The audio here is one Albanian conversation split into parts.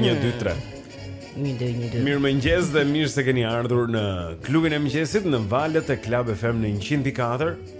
Një, dy, tre Një, dy, një, dy Mirëmëngjes dhe mirë se keni ardhur në klubin e mëngjesit Në valët e Club FM në 104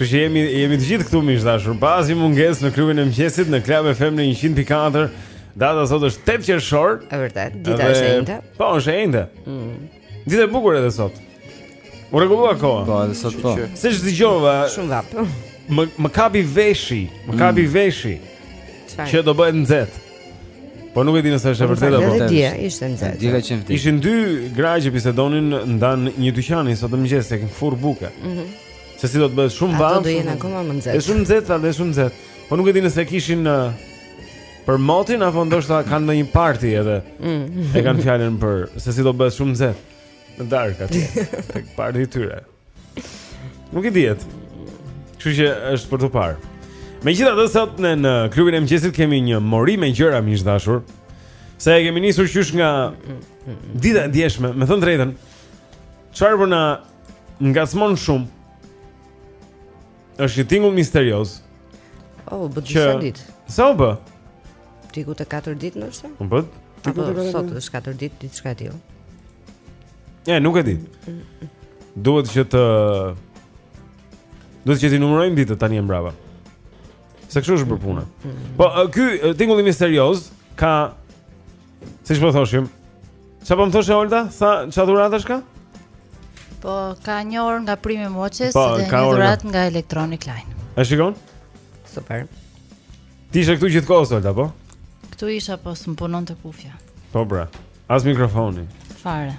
Siç jemi, jemi të gjithë këtu miq të dashur Pa asnjë mungesë në klubin e mëngjesit Në Club FM në 100.4 Data sot është 8 qershor E vërtet, dita është e enjte Po, është e enjte mm. Ditë e bukur edhe sot U rregullua koha Po, edhe sot po Seç dëgjova Shumë vapë Më, më kapi veshi Më mm. kapi veshi Çfarë? Që do bëhet nxehtë Po nuk e di nëse është e vërtetë apo. Edhe dje ishte nxehtë. Dje ka qenë vërtet. Ishin dy gra që bisedonin ndan një dyqani sot mëngjes tek furrë buke. Mhm. Se si do të bëhet shumë vapë. Atë, do jetë akoma më nxehtë. Është shumë nxehtë, atë është shumë nxehtë. Po nuk e di nëse e kishin uh, për motin apo ndoshta kanë ndonjë parti edhe. Mm. e kanë fjalën për se si do të bëhet shumë nxehtë në darkë aty. Tek parti i tyre. Nuk i dihet. Kështu që është për të parë. Megjithatë sot në, në klubin e mëngjesit kemi një mori me gjëra miq të dashur. Se e kemi nisur qysh nga dita e djeshme, me thënë të drejtën. Çfarë po na ngacmon shumë. Është një tingull misterioz. Oh, u bënë disa ditë. Sa u bë? Diku te 4 ditë ndoshta? U bë? Diku te 4 ditë. Sot është 4 ditë, ditë çka e di. Ja, nuk e di ti. Duhet që të Duhet që t'i numërojmë ditët tani e mbrapa. Se kështu është bërë puna. Po ky tingulli misterioz ka Siç po thoshim. Çfarë po më thoshë Olta? Tha çfarë dhuratash ka? Po ka një orë nga Prime Moçes po, dhe një dhuratë nga Electronic Line. A shikon? Super. Ti ishe këtu gjithë kohës Olta, po? Këtu isha po s'm punonte kufja. Po bra. As mikrofoni. Fare.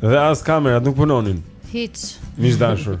Dhe as kamerat nuk punonin. Hiç. Miq të dashur.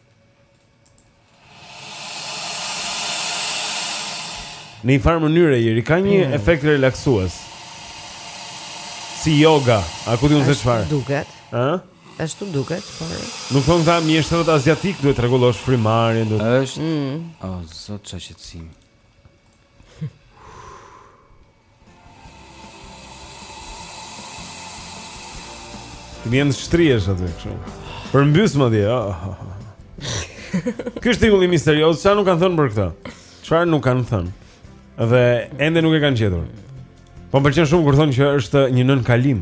Në një farë mënyre, jeri, ka një mm. efekt relaksues Si yoga, a ku di unë se çfarë? Ashtu duket A? Ashtu duket, por... Nuk thonë këta mjeshtrat aziatikë duhet të rregullosh frymëmarrjen duhet... është... Mm. O, oh, zot çfarë qetësie Të vjen të shtrihesh aty kështu. Përmbys madje. Ah, ah, ah. Ky është tingulli misterioz, çfarë nuk kanë thënë për këtë? Çfarë nuk kanë thënë? Dhe ende nuk e kanë gjetur. Po më pëlqen shumë kur thonë që është një nënkalim.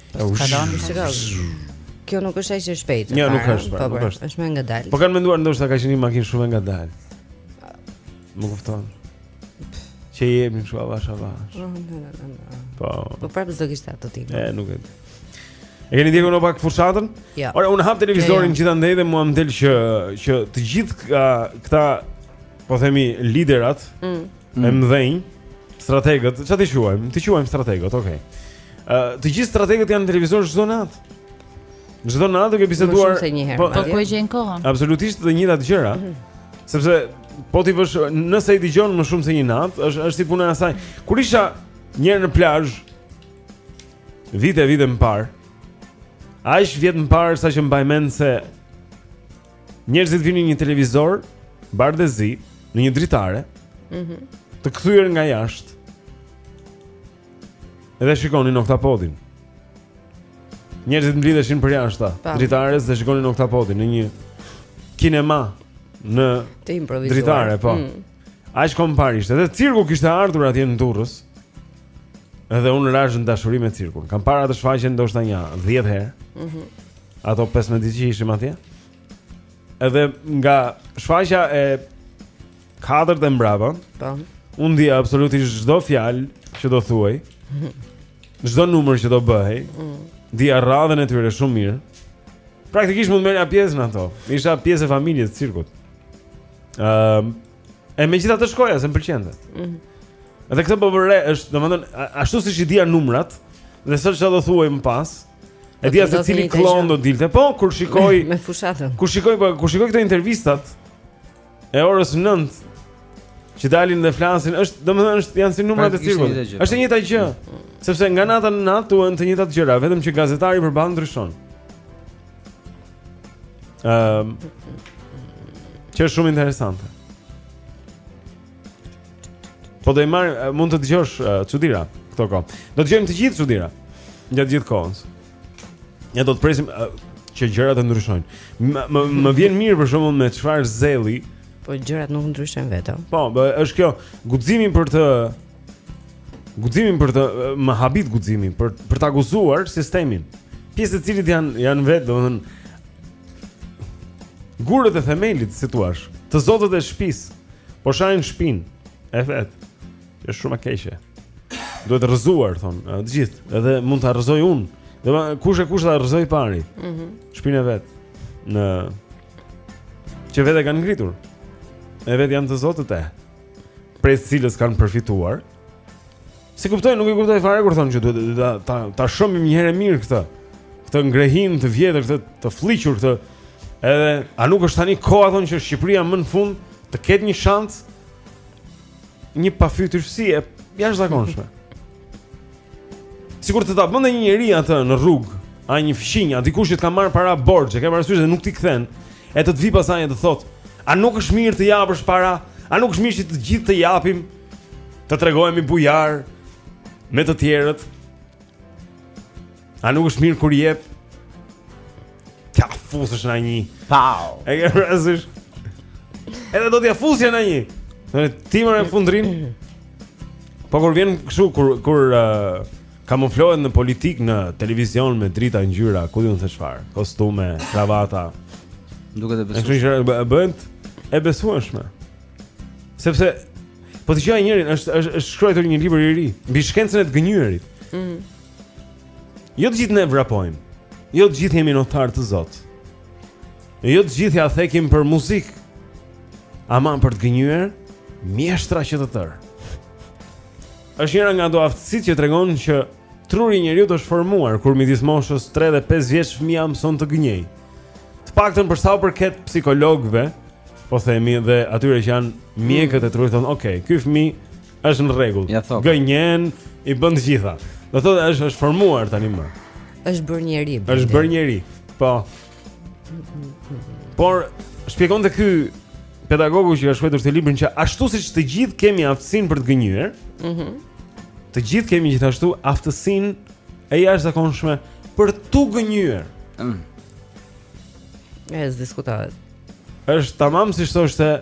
Kalon, shikon. Kjo nuk është aq e shpejtë. Jo, nuk është, po, po, nuk është. Është më ngadalë. Po kanë menduar ndoshta ka qenë një makinë shumë ngadalë. Më kupton. Që jemi kështu avash avash. Oh, po. Po prapë s'do kishte ato tipe. E, nuk e di. E keni ndjekur në pak fushatën? Ja. Jo. Ore, unë hap televizorin jo, jo. gjithandej dhe mua më del që që të gjithë këta po themi liderat, mm. e mëdhenj, strategët, çfarë t'i quajmë? T'i quajmë strategët, okay. Uh, të gjithë strategët janë në televizor çdo natë. Çdo natë duke biseduar. Po, po ku e gjen kohën? Absolutisht të njëjtat gjëra. Mhm. Sepse po t'i vësh, nëse i dëgjon më shumë se një natë, është është si puna e asaj. Kur isha një herë në plazh vite vite më parë, aq vjet më parë sa që mbaj mend se njerëzit vinin një televizor bardhezi në një dritare. Mhm. Mm të kthyer nga jashtë. Dhe shikonin oktapodin. Njerëzit mblidheshin përjashta dritares dhe shikonin oktapodin në një kinema në të improvisuar. Dritare, po. Mm. Aq kohë më parë ishte. Dhe cirku kishte ardhur atje në Durrës. Edhe unë rashë në dashuri me cirkun. Kam parë atë shfaqjen ndoshta një 10 herë. Mhm. Mm Ato 15 ditë që ishim atje. Edhe nga shfaqja e 4 e mbrapa. Po. Unë dija absolutisht çdo fjalë që do thuhej. Çdo numër që do bëhej. Mm. Dija radhën e tyre shumë mirë. Praktikisht mund të merrja pjesë në ato. Isha pjesë e familjes së cirkut. Ëm, e megjithatë shkoja se më pëlqente. Mhm. Mm Edhe këta pobëre është, domethënë, ashtu siç i dija numrat dhe se çfarë do thuhej më pas. E dija se cili klloun do dilte. Po, kur shikoj me fushatën. Kur shikoj, po, kur shikoj këto intervistat, e orës 9 që dalin dhe flasin, është domethënë është janë si numrat e cirkut. Është e njëjta gjë. Sepse nga nata në natë thuhen të njëjtat gjëra, vetëm që gazetari përballë ndryshon. Ëm ehm, um, që është shumë interesante. Po do i marr mund të dëgjosh çudira uh, këto kohë. Do të dëgjojmë të gjithë çudira gjatë gjithë kohës. Ne do të presim uh, që gjërat të ndryshojnë. Më më vjen mirë për shembull me çfarë zelli. Po gjërat nuk ndryshojnë vetë. Po, bë, është kjo guximi për të guximi për të më habit guximi për për të akuzuar sistemin. Pjesë e të cilit janë janë vetë, domethënë gurët e themelit, si thua, të zotët e shtëpisë. Po shajnë shtëpinë e vet. Është shumë e keqe. Duhet rrëzuar thonë, të gjithë, edhe mund ta rrëzoj unë. Domethënë kush e kush ta rrëzojë i pari. Mhm. Mm Shpinë e vet që vetë kanë ngritur. E vetë janë të zotët e prej së cilës kanë përfituar. S'i kuptoj, nuk i kuptoj fare kur thonë që duhet ta ta, ta shëmbim një herë mirë këtë. Këtë ngrehin të vjetër, këtë të flliqur këtë. Edhe a nuk është tani koha thonë që Shqipëria më në fund të ketë një shans një pafytyrësi e jashtëzakonshme. Sikur të ta bënte një njeri atë në rrugë, a një fqinj, a dikush që të ka marrë para borxh, e ke parasysh dhe nuk t'i kthen, e të të vijë pastaj e të thotë, a nuk është mirë të japësh para, a nuk është mirë që të gjithë të japim, të tregohemi bujar me të tjerët. A nuk është mirë kur jep? T'ja fusësh nja një Pau E ke rëzësh Edhe do t'ja fusja në një Në një timër e fundrin Po kur vjen kështu Kur, kur uh, kamuflohet në politikë Në televizion me drita ngjyra Ku di unë çfarë Kostume, kravata Duket e besueshme E kështu gjëra bëhet e besueshme Sepse Po të gënjejë njeriu është, është, është shkruajtur një libër i ri Mbi shkencën e të gënjyerit mm. Jo të gjithë ne vrapojmë. Jo të gjithë jemi notarë të zotë. Jo të gjithë ja themi për muzikë. Ama për të gënjyer mjeshtra që të tërë. Është njëra nga ato aftësitë që tregon që truri i njeriut është formuar kur midis moshës 3 dhe 5 vjeç fëmija mëson të gënjejë. Të paktën për sa u përket psikologëve, po themi dhe atyre që janë mjekët e trurit thonë, "Ok, ky fëmijë Është në rregull. Ja thokë. Gënjen i bën të gjitha. Domethënë është është formuar tani më. Është bërë njeri. Është bërë njeri. Po. Por shpjegonte ky pedagogu që ka shkruar këtë librin që ashtu siç të gjithë kemi aftësinë për të gënjyer. Mhm. Mm të gjithë kemi gjithashtu aftësinë e jashtëzakonshme për t'u gënjyer. Mhm. Mm s'diskutohet. Është tamam si thoshte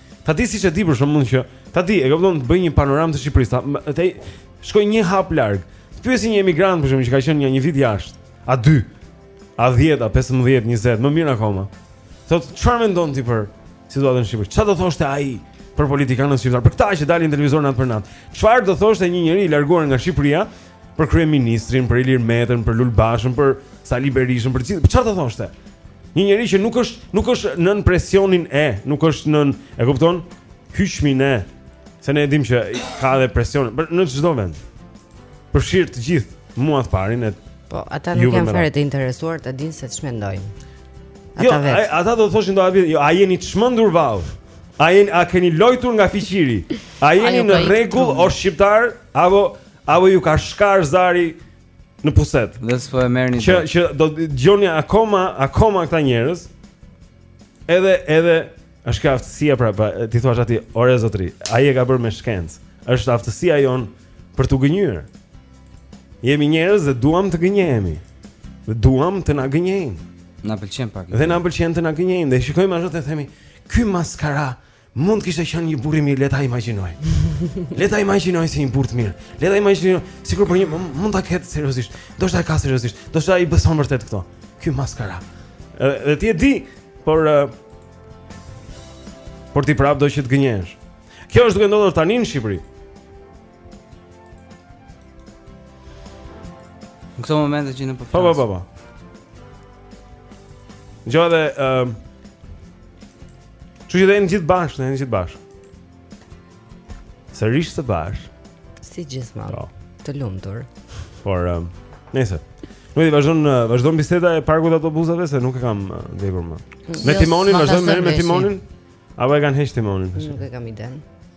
Ta di siç e di për shembull që ta di, e kupton të bëjë një panoramë të Shqipërisë. Të shkojë një hap larg. Të pyesë një emigrant për shembull që ka qenë një, një vit jashtë, a dy, a 10, a 15, 20, më mirë akoma. Thotë, çfarë mendon ti për situatën në Shqipëri? Çfarë do thoshte ai për politikanët shqiptarë? Për këta që dalin në televizor natë për natë. Çfarë do thoshte një njeri i larguar nga Shqipëria për kryeministrin, për Ilir Metën, për Lul Bashën, për Sali Berishën, për ci, për çfarë të thoshte? Një njeri që nuk është nuk është nën presionin e, nuk është nën, e kupton? hyqmin e. Se ne e dimë që ka edhe presion, për në çdo vend. Përfshir të gjithë mua të parin e Po, ata nuk janë fare të interesuar të dinë se ç'mendojnë ata. Jo, vetë. Jo, ata do të thoshin do a vjen, jo, a jeni të çmendur vallë? A jeni a keni lojtur nga fiqiri? A jeni në rregull o shqiptarë apo Apo ju ka shkarë zari në puset. Dhe s'po e merrni. Që që do të dëgjoni akoma, akoma këta njerëz. Edhe edhe është ka aftësia pra, pra t'i thuash atij, ore zotri, ai e ka bërë me shkencë. Është aftësia jonë për t'u gënjyer. Jemi njerëz dhe duam të gënjehemi. Dhe duam të na gënjejnë. Na pëlqen prapë. Dhe na pëlqen të na gënjejnë dhe shikojmë ashtu të themi, ky maskara Mund të kishte qenë një burrë i mirë, le ta imagjinojmë. Le ta imagjinojmë si një burrë të mirë. Le ta imagjinojmë sikur po, që mund ta ketë seriozisht. Domethënë e ka seriozisht. Domethënë ai beson vërtet këto. Ky maskara. Dhe ti e di, por por ti prap do që të gënjehesh. Kjo është duke ndodhur tani në Shqipëri. Në këto momente që ne po flasim Po, po, po, po Jo edhe uh, Kështu që jemi gjithë bashkë, ne jemi gjithë bashkë. Sërish së bashku. Si gjithmonë. Po. Të lumtur. Por um, nëse nuk e di, vazhdon uh, vazhdon biseda e parkut të autobusave se nuk e kam uh, ndjekur më. Me jo, timonin vazhdon me timonin. Apo e kanë hequr timonin? Nuk e kam idenë.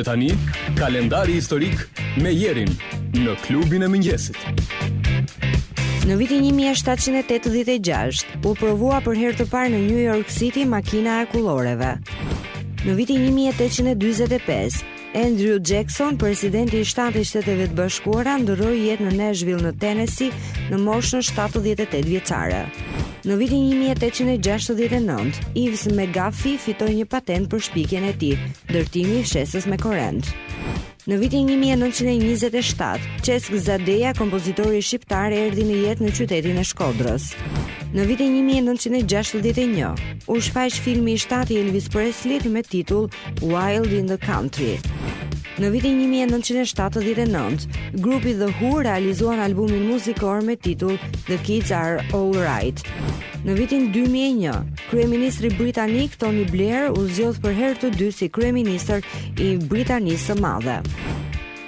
Dhe tani, kalendari historik me Jerin në klubin e mëngjesit. Në vitin 1786, u provua për herë të parë në New York City makina e akulloreve. Në vitin 1845, Andrew Jackson, presidenti i shtatë i Shteteve të Bashkuara, ndërroi jetë në Nashville në Tennessee në moshën 78 vjeçare. Në vitin 1869, Ives McGaffey fitoi një patentë për shpikjen e tij, ndërtimi i fshesës me korrent. Në vitin 1927, Çesk Zadeja, kompozitori shqiptar, erdhi në jetë në qytetin e Shkodrës. Në vitin 1961, u shfaq filmi i shtatë i Elvis Presley me titull Wild in the Country. Në vitin 1979, grupi The Who realizuan albumin muzikor me titull The Kids Are Alright. Në vitin 2001, kryeministri britanik Tony Blair u zgjodh për herë të dytë si kryeministër i Britanisë së Madhe.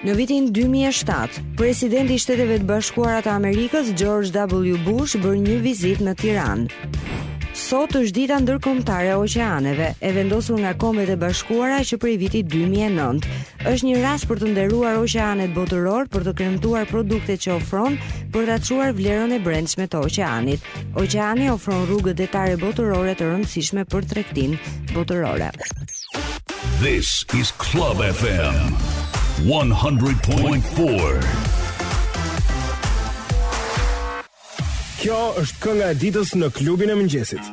Në vitin 2007, presidenti i Shteteve të Bashkuara të Amerikës, George W. Bush, bën një vizitë në Tiranë. Sot është dita ndërkombëtare e oqeaneve, e vendosur nga Kombet e Bashkuara që prej vitit 2009. Është një rast për të nderuar oqeanet botërore për të kremtuar produktet që ofron për të çmuar vlerën e brendshme të oqeanit. Oqeani ofron rrugët detare botërore të rëndësishme për tregtinë botërore. This is Club FM 100.4. Kjo është kënga e ditës në klubin e mëngjesit.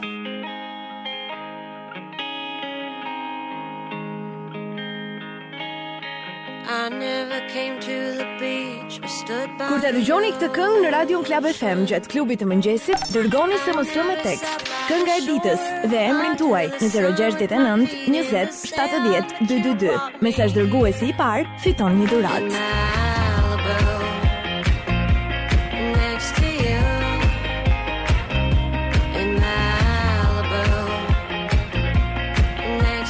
Kur ta dëgjoni këtë këngë në radion Club FM gjatë klubit të mëngjesit, dërgoni SMS me tekst. Kënga e ditës dhe emrin tuaj në 069 20 70 222. Mesazhdërguesi i parë, fiton një dhuratë.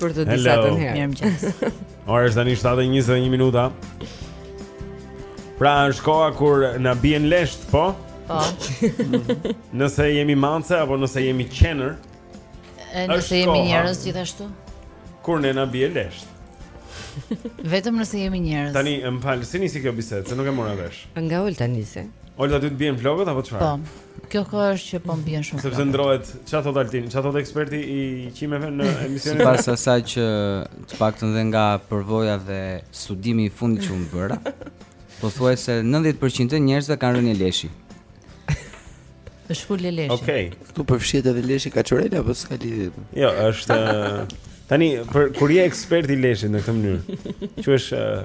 Për të disatën herë Mirëmëngjes Ora është tani 7.21 minuta Pra është koha kur na bien leshtë, po? Po Nëse jemi mace, apo nëse jemi qenër E nëse jemi njerëz gjithashtu Kur ne na bien leshtë Vetëm nëse jemi njerëz Tani, më fal, si nisi kjo bisedë, se nuk e mora vesh Nga Olta nisi Olta ty të bien flokët, apo çfarë? Po Kjo kjo është që po më bien shumë. Sepse ndrohet, çfarë thotë Altin? Çfarë thotë eksperti i qimeve në emisionin? Sipas asaj që të paktën dhe nga përvoja dhe studimi i fundit që unë bëra, pothuajse 90% e njerëzve kanë rënë leshi. Është full leshi. Okej. Okay. Ktu përfshihet edhe leshi kaçorela apo s'ka lidhje? Jo, është Tani po kur je ekspert i leshit në këtë mënyrë, quhesh uh,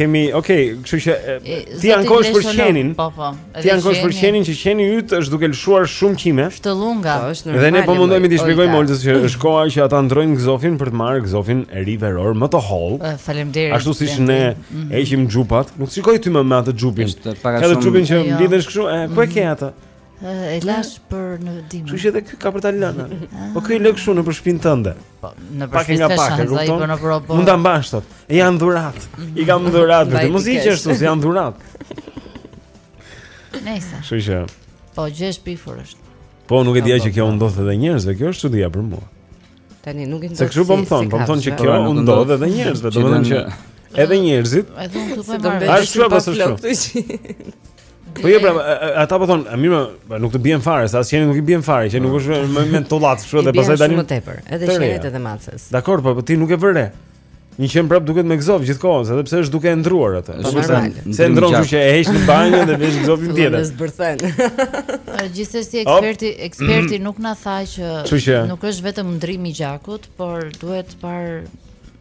Kemi, okay, kështu që ti ankohesh për qenin. Po, po. Ti ankohesh për qenin që qeni yt është duke lëshuar shumë qime. Shtëllunga. Po, është normale. Dhe ne po mundohemi t'i shpjegojmë Oltës që është koha që ata ndrojnë gzofin për të marrë gzofin e ri veror më të hollë. Faleminderit. Ashtu siç ne mhm. heqim xhupat, nuk shikoj ty më me atë xhupin. Edhe xhupin që jo. mblidhesh kështu, e ku e ke mhm. atë? E lash për në dimër. Kështu që edhe ky ka për ta lënë. Po ky e lë kështu nëpër shpinë tënde. Po, në pak nga pak, e kupton? Mund ta mbash sot. E janë dhuratë. I kam dhuratë, vetë mos i qesh sot, janë dhuratë. Nëse. Kështu që. Po, gjë është pifur është. Po, nuk e dija që kjo u ndodh edhe njerëzve, kjo është çudia për mua. Tani nuk i ndodh. Se kështu po më thonë, po më thonë që kjo u ndodh edhe njerëzve, domethënë që edhe njerëzit. Edhe unë këtu po marr. Ashtu apo ashtu. Po jo, pra, ata po thonë, mirë, po, nuk të bien fare, sa asnjë nuk i bien fare, që nuk po. është më me tollat kështu dhe pastaj tani. Shumë tepër, edhe qenit edhe macës. Dakord, po, po ti nuk e vë re. Një qen prap duket me gëzof gjithë kohën, edhe pse është duke e ndërruar atë. Po, është normal. S'e ndërron kështu që e heq në banjë dhe vesh gëzofin tjetër. E zbërthen. Po gjithsesi eksperti, eksperti nuk na tha që nuk është vetëm ndërrimi i gjakut, por duhet parë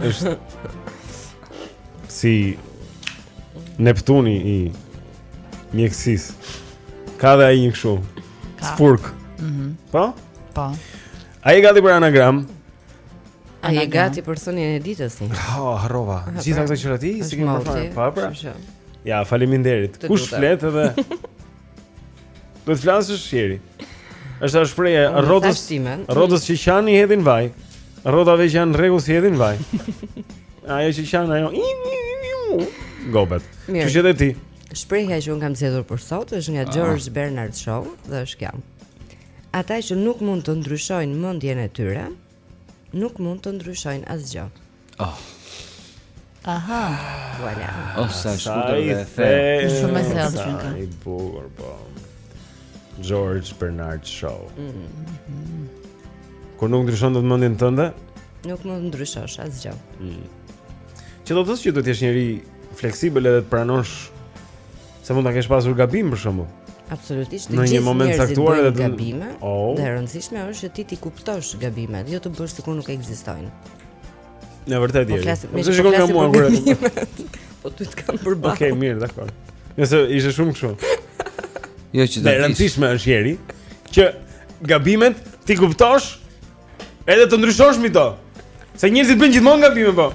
Është si Neptuni i mjekësisë. Ka dhe ai një kështu. Sfurk. Mhm. Mm po? Po. A je gati për anagram. A je gati për thënien e ditës? Ha, oh, harrova. Gjithë ato gjëra ti, s'i kemi parë. Po, pra. Ja, faleminderit. Kush flet edhe Do të flasësh sheri. Është ajo shprehje, rrotës, rrotës që qan i hedhin vaj. Rrotave që janë rregull s'i hedhin vaj. Ajo që qan ajo. Gobet. Që që dhe ti. Shprehja që unë kam zgjedhur për sot është nga ah. George Bernard Shaw dhe është kjo. Ata që nuk mund të ndryshojnë mendjen e tyre, nuk mund të ndryshojnë asgjë. Oh. Aha. Voilà. Oh, sa e shkurtër dhe the. Shumë e thellë që ka. E bukur po. George Bernard Shaw. Mm -hmm. Kur nuk ndryshon dot mendjen tënde? Nuk mund të ndryshosh asgjë. Mm. Që do të thotë që do të jesh njeri fleksibël edhe të pranosh Se mund ta kesh pasur gabim për shembull. Absolutisht. Në një moment të caktuar edhe gabime. Oh. Dhe e rëndësishme është që ti t'i kuptosh gabimet, jo të bësh sikur nuk ekzistojnë. Në vërtetë po je. Po të shikon nga mua kur. Po ty të kam përballë. Okej, okay, mirë, dakord. Nëse ishte shumë kështu. Jo që të. E rëndësishme është njeri që gabimet t'i kuptosh Edhe të ndryshosh mbi to Se njerëzit bëjnë gjithmonë gabime po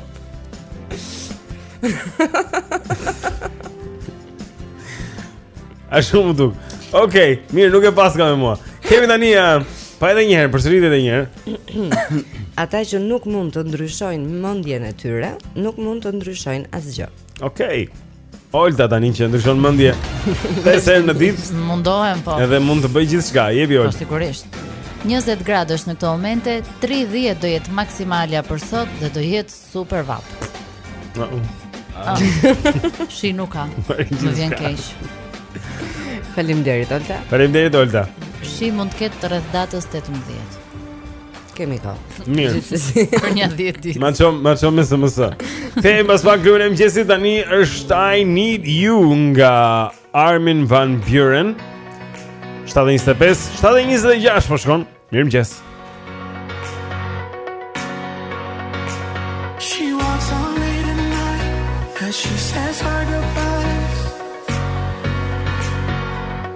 Ashtu m'u duk Okej, okay, mirë nuk e paska me mua Kemi tani një Pa edhe njëherë, përsërite edhe njëherë Ata që nuk mund të ndryshojnë mendjen e tyre Nuk mund të ndryshojnë asgjë Okej okay. Olta tani që ndryshon mendje. Pesë herë në ditë. Mundohem po. Edhe mund të bëj gjithçka, jepi Olta. Po sigurisht. 20 gradë është në këto momente, 30 do jetë maksimalja për sot dhe do jetë super vapë. Uh -uh. Ah. Shi nuk ka. Më vjen keq. Faleminderit Olta. Faleminderit Olta. Shi mund të ketë rreth datës 18. Kemi ka Mirë Për një dhjetë ditë Ma çon, ma çon me SMS Kemi pas pak Kënga e mëngjesit Tani është I need you nga Armin Van Buren 7.25 7.26 po shkon Mirëmëngjes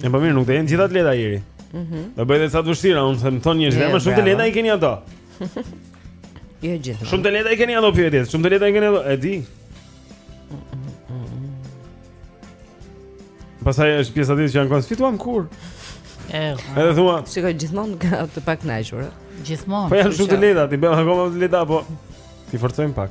E po mirë, nuk do jenë të gjitha të lehta Jeri mm -hmm. Dhe bëj dhe ca të vështira, unë të më thonë gjithnjë yeah, Shumë të lehta i keni ato Jo gjithë Shumë të lehta i keni ato pyetjet Shumë të lehta i keni ato, e di Pastaj është pjesa tjetër që ankohen S'fituam kurrë Edhe thua Shikoj gjithmonë ka të pakënaqur Gjithmonë Po janë shumë të lehta, t'i bëj akoma të lehta, po T'i forcojmë pak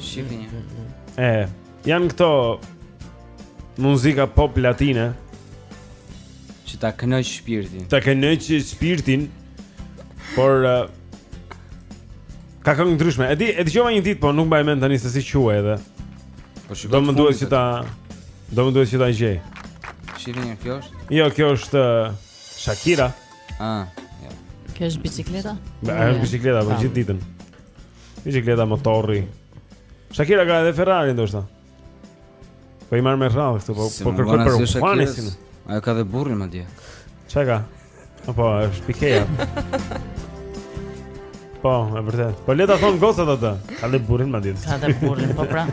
Shifë një E, janë këto Muzika pop latine Që ta kënaq shpirtin Ta kënaq shpirtin Por uh, Ka këngë ndryshme E di, e dëgjova një ditë, po nuk mbaj mend tani se si quhet edhe po Do më duhet që ta Do më duhet që ta gjej Shifë një, kjo është? Jo, kjo është uh, Shakira Ah, ja. Kjo është bicikleta? Po, është bicikleta, po gjithë ditën. Bicikleta motorri. Shakira ka edhe Ferrari ndoshta. Po i marr me radhë këtu, po po kërkoj për Juanesin. Ajo ka dhe burrin madje. Çka ka? A po është Pikeja. Po, e vërtetë. Po le ta thonë gocat atë. Ka dhe burrin madje. Ka dhe burrin, po pra.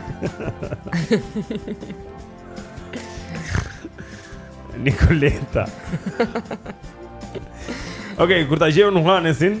Nikoleta. Okej, okay, kur ta gjejmë Juanesin,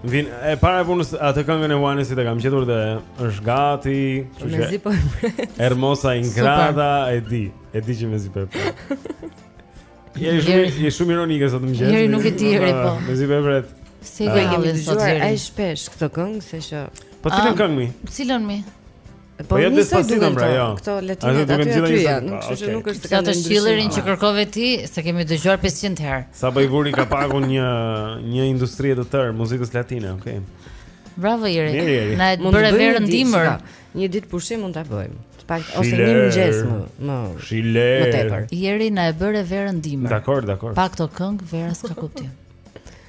Vin, e para e punës atë këngën e Juanesit e kam gjetur dhe është gati, kështu që. Mezi po. Hermosa Ingrata e di, e di që mezi po. Je shumë je shumë ironike sot në mëngjes. Jeri nuk e di Jeri po. Mezi po pres. S'e kemi dëgjuar aq shpesh këtë këngë se që Po cilën ah, këngë mi? Cilën mi? Po, po jo despacito pra, jo. Këto latinet aty aty, aty janë, kështu që nuk është ka të shillerin që kërkove ti, s'e kemi dëgjuar 500 herë. Sapo i vure kapakun një një industri të tërë muzikës latine, okay. Bravo Jeri. Na e bëre verën dimër. Një ditë pushim mund ta bëjmë. Të pak ose një mëngjes më më Shile. më tepër. Jeri na e bëre verën dimër. Dakor, dakor. Pa këto këngë vera s'ka kuptim.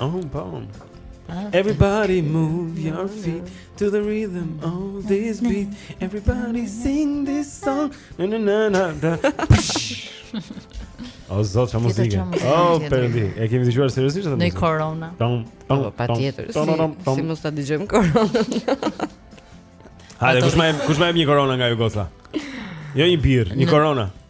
Oh, po. Ah. Everybody move your feet to the rhythm of this beat. Everybody sing this song. Na na na na. na. O zot, çfarë muzike. Oh, perëndi. E kemi dëgjuar seriozisht atë? Në korona. Do, do, po, patjetër. Si mos ta dëgjojmë korona. Hajde, kush më kush më jep një korona nga Jugosa? Jo një bir, një korona.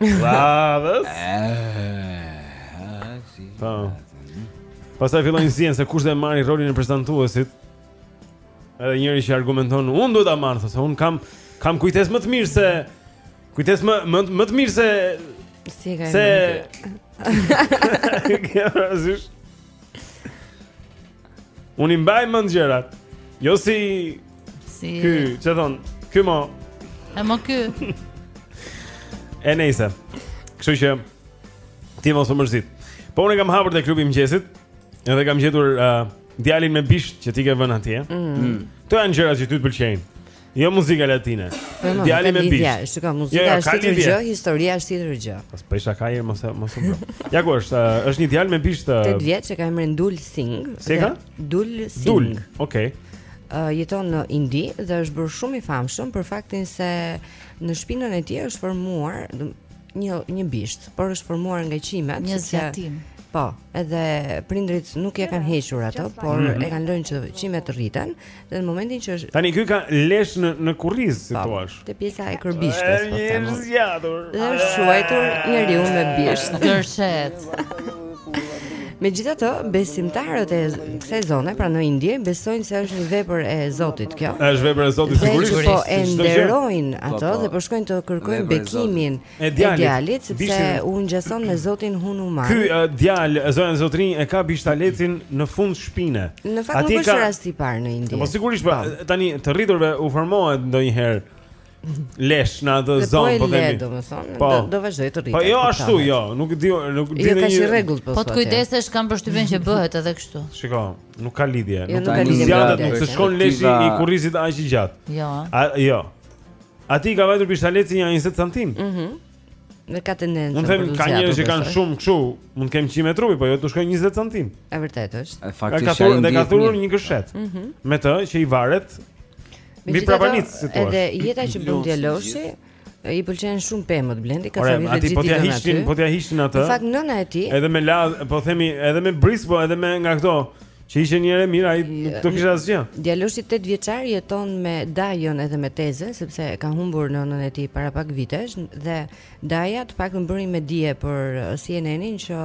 Lavës. Po. Pastaj fillojnë zien se kush do të marrë rolin e prezantuesit. Edhe njëri që argumenton, unë duhet ta marr, thotë, se unë kam kam kujtesë më të mirë se kujtesë më më, më të mirë se si e ka. Se Kjo është Unë i mbaj mend gjërat. Jo si si ky, që thonë, ky mo. E mo ky. e nejse. Kështu që ti mos m'u mërzit. Po unë e kam hapur te klubi i mëngjesit, edhe kam gjetur uh, djalin me bisht që ti ke vënë atje. Mm. mm. Këto janë gjëra që ty të pëlqejnë. Jo muzika latine. Po, po, Djali me bisht. Ja, shikoj, muzika jo, jo, është tjetër gjë, historia është tjetër gjë. Pas po isha ka mos e mos e bë. Ja ku është, është një djalë me bisht 8 vjeç që ka emrin Dul Singh. Si e ka? Dul Singh. Dul. Okej. Uh, jeton në Indi dhe është bërë shumë i famshëm për faktin se në shpinën e tij është formuar një një bisht, por është formuar nga qimet, një zgjatim. Po, edhe prindrit nuk ia kanë hequr ato, por mm -hmm. e kanë lënë që qimet të rriten Dhe në momentin që është Tani ky ka lesh në në kurriz, si po, thua. Te pjesa e kërbishtes, po them. Është zgjatur. Dhe është quajtur njeriu me bisht. Gërshet. Megjithatë, besimtarët e kësaj zone, pra në Indi, besojnë se është një vepër e Zotit kjo. Është vepër e Zotit sigurisht. Po e nderojnë atë po, po. dhe po shkojnë të kërkojnë bekimin e e djalit, djalit sepse bishtin... u ngjason me zotin Hanuman. Ky uh, djal, zotëria e ka bishtalecin në fund shpine. Në fakt Atij nuk është ka... rasti i parë në Indi. Po sigurisht pra, po. tani të rriturve u formohet ndonjëherë lesh në atë po zonë po themi. Do të thonë, po. do do vazhdojë të rritet. Po jo ashtu, jo, nuk di, nuk di jo, një. Jo ka rregull po. Po të kujdesesh kam përshtypjen që bëhet edhe kështu. Shiko, nuk ka lidhje, jo, nuk ka lidhje. Nuk të shkon leshi i kurrizit aq i gjatë. Jo. A jo. Atij i ka vajtur bishtaleci një 20 santim. Mhm. Mm Në ka tendencë. Mund të them ka njerëz që kanë shumë kështu, mund të kenë qime trupi, po jo t'u shkojnë 20 santim. E vërtetë është. Në fakt ka thurë, ne ka thurë një gërshet. Mhm. Mm me të që i varet mbi prapanicë si thua. Edhe jeta që bën djaloshi i pëlqen shumë pemët blendi, ka thënë vetë gjithë. Po t'ia hiqin, po t'ia hiqin atë. Në fakt nëna e tij. Edhe me la, po themi edhe me brisk, po edhe me nga këto. Që ishte një herë mirë, ai nuk do kishte asgjë. Djaloshi 8 vjeçar jeton me dajën edhe me tezën, sepse e ka humbur nënën e tij para pak vitesh dhe daja të paktën bëri me dije për uh, CNN-in që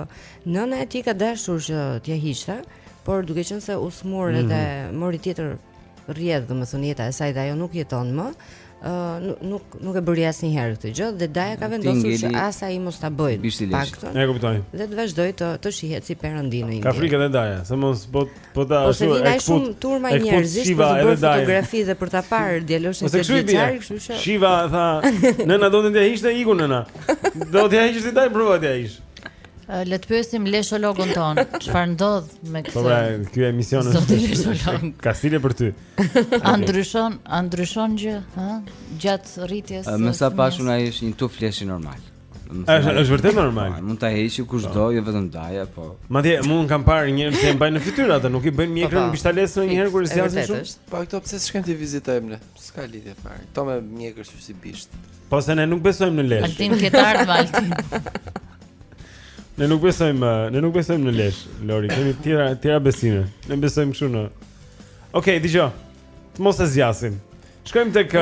nëna e tij ka dashur që t'ia hiqte, por duke qenë se u sëmur mm -hmm. edhe mori tjetër rrjedh, domethënë jeta e saj dhe ajo nuk jeton më, ë uh, nuk nuk e bëri asnjëherë këtë gjë dhe Daja ka vendosur që as ai mos ta bëjë. Të paktën. E kuptoj. Dhe të vazhdojë të të shihet si perëndi në Indi. Ka frikë edhe Daja, se mos po po ta ashtu. Ose vijnë shumë turma njerëzish për të bërë fotografi dhe për ta parë djaloshin se çfarë, kështu që. Shiva tha, nëna do të ndjehej, ishte, iku nëna. Do t'ia heqësh ti daj prova ti ai. Le të pyesim leshologun tonë, çfarë ndodh me këtë? Po pra, ky emision është kastile për ty. A ndryshon, a ndryshon gjëja? Gjatë rritjes. Me sa pashë unë ai është një tufë leshi normal. Është është vërtet normal. Po, mund ta heqë kushdo, jo vetëm daja, po. Madje unë kam parë njerëz që e mbajnë në fytyrë atë dhe e bëjnë mjekrën po, po. në bishtalesë një herë kur i sjellin shumë. Po këto pse shkojmë t'i vizitojmë ne? S'ka lidhje fare. Kto me mjekrë si bisht. Po se ne nuk besojmë në lesh. Altin ke të ardhur Altin. Ne nuk besojmë, ne nuk besojmë në lesh, Lori. Kemi të tjera, të tjera besime. Ne besojmë kështu në. Okej, okay, dëgjo. Të mos e zgjasim. Shkojmë tek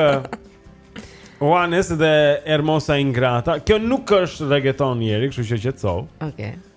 Juanes dhe Hermosa Ingrata. Kjo nuk është reggaeton Jeri, kështu që qetësohu. Okej. Okay.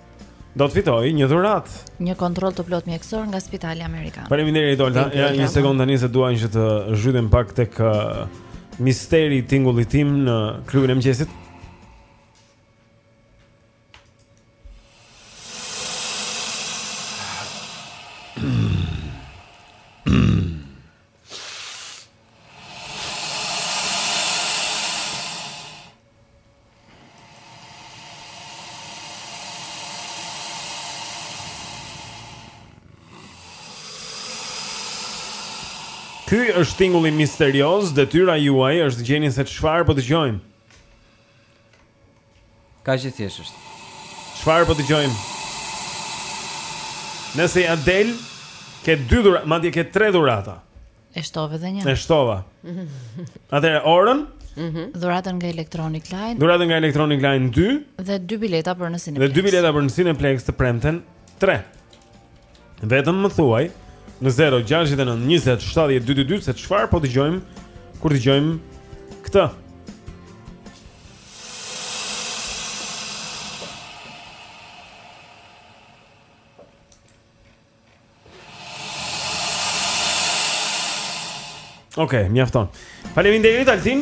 do të fitoj një dhuratë. Një kontroll të plotë mjekësor nga Spitali Amerikan. Faleminderit Olta. Ja një sekondë tani se dua që të zhytem pak tek uh, misteri i tingullit tim në klubin e mëngjesit. Ky është tingulli misterioz, detyra juaj është të gjeni se çfarë po dëgjojmë. Kaq e thjeshtë është. Çfarë po dëgjojmë? Nëse ia del, ke dy dhurata, madje ke tre dhurata. E shtove dhe një. E shtova. Atëherë orën? Mhm. Dhuratën nga Electronic Line. Dhuratën nga Electronic Line 2 dhe dy bileta për në Cineplex. Dhe dy bileta për në Cineplex të premten 3. Vetëm më thuaj në 069 20 70 222 se çfarë po dëgjojmë kur dëgjojmë këtë. Okej, okay, mjafton. Faleminderit Altin.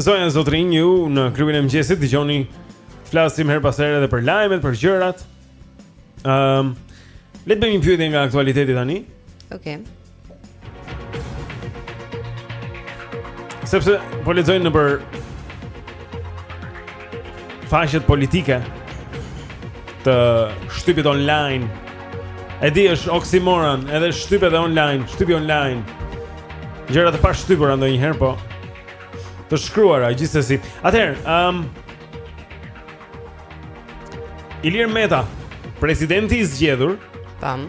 Zonja, zotërinj ju në klubin e mëngjesit dëgjoni të flasim herë pas here edhe për lajmet, për gjërat. Ehm, um, le të bëjmë një pyetje nga aktualiteti tani. Okej. Okay. Sepse po lexoj nëpër faqet politike të shtypit online. E di është oksimoron, edhe shtyp edhe online, shtypi online. Gjëra të pashtypura ndonjëherë po të shkruara gjithsesi. Atëherë, ëm um, Ilir Meta, presidenti i zgjedhur, tan,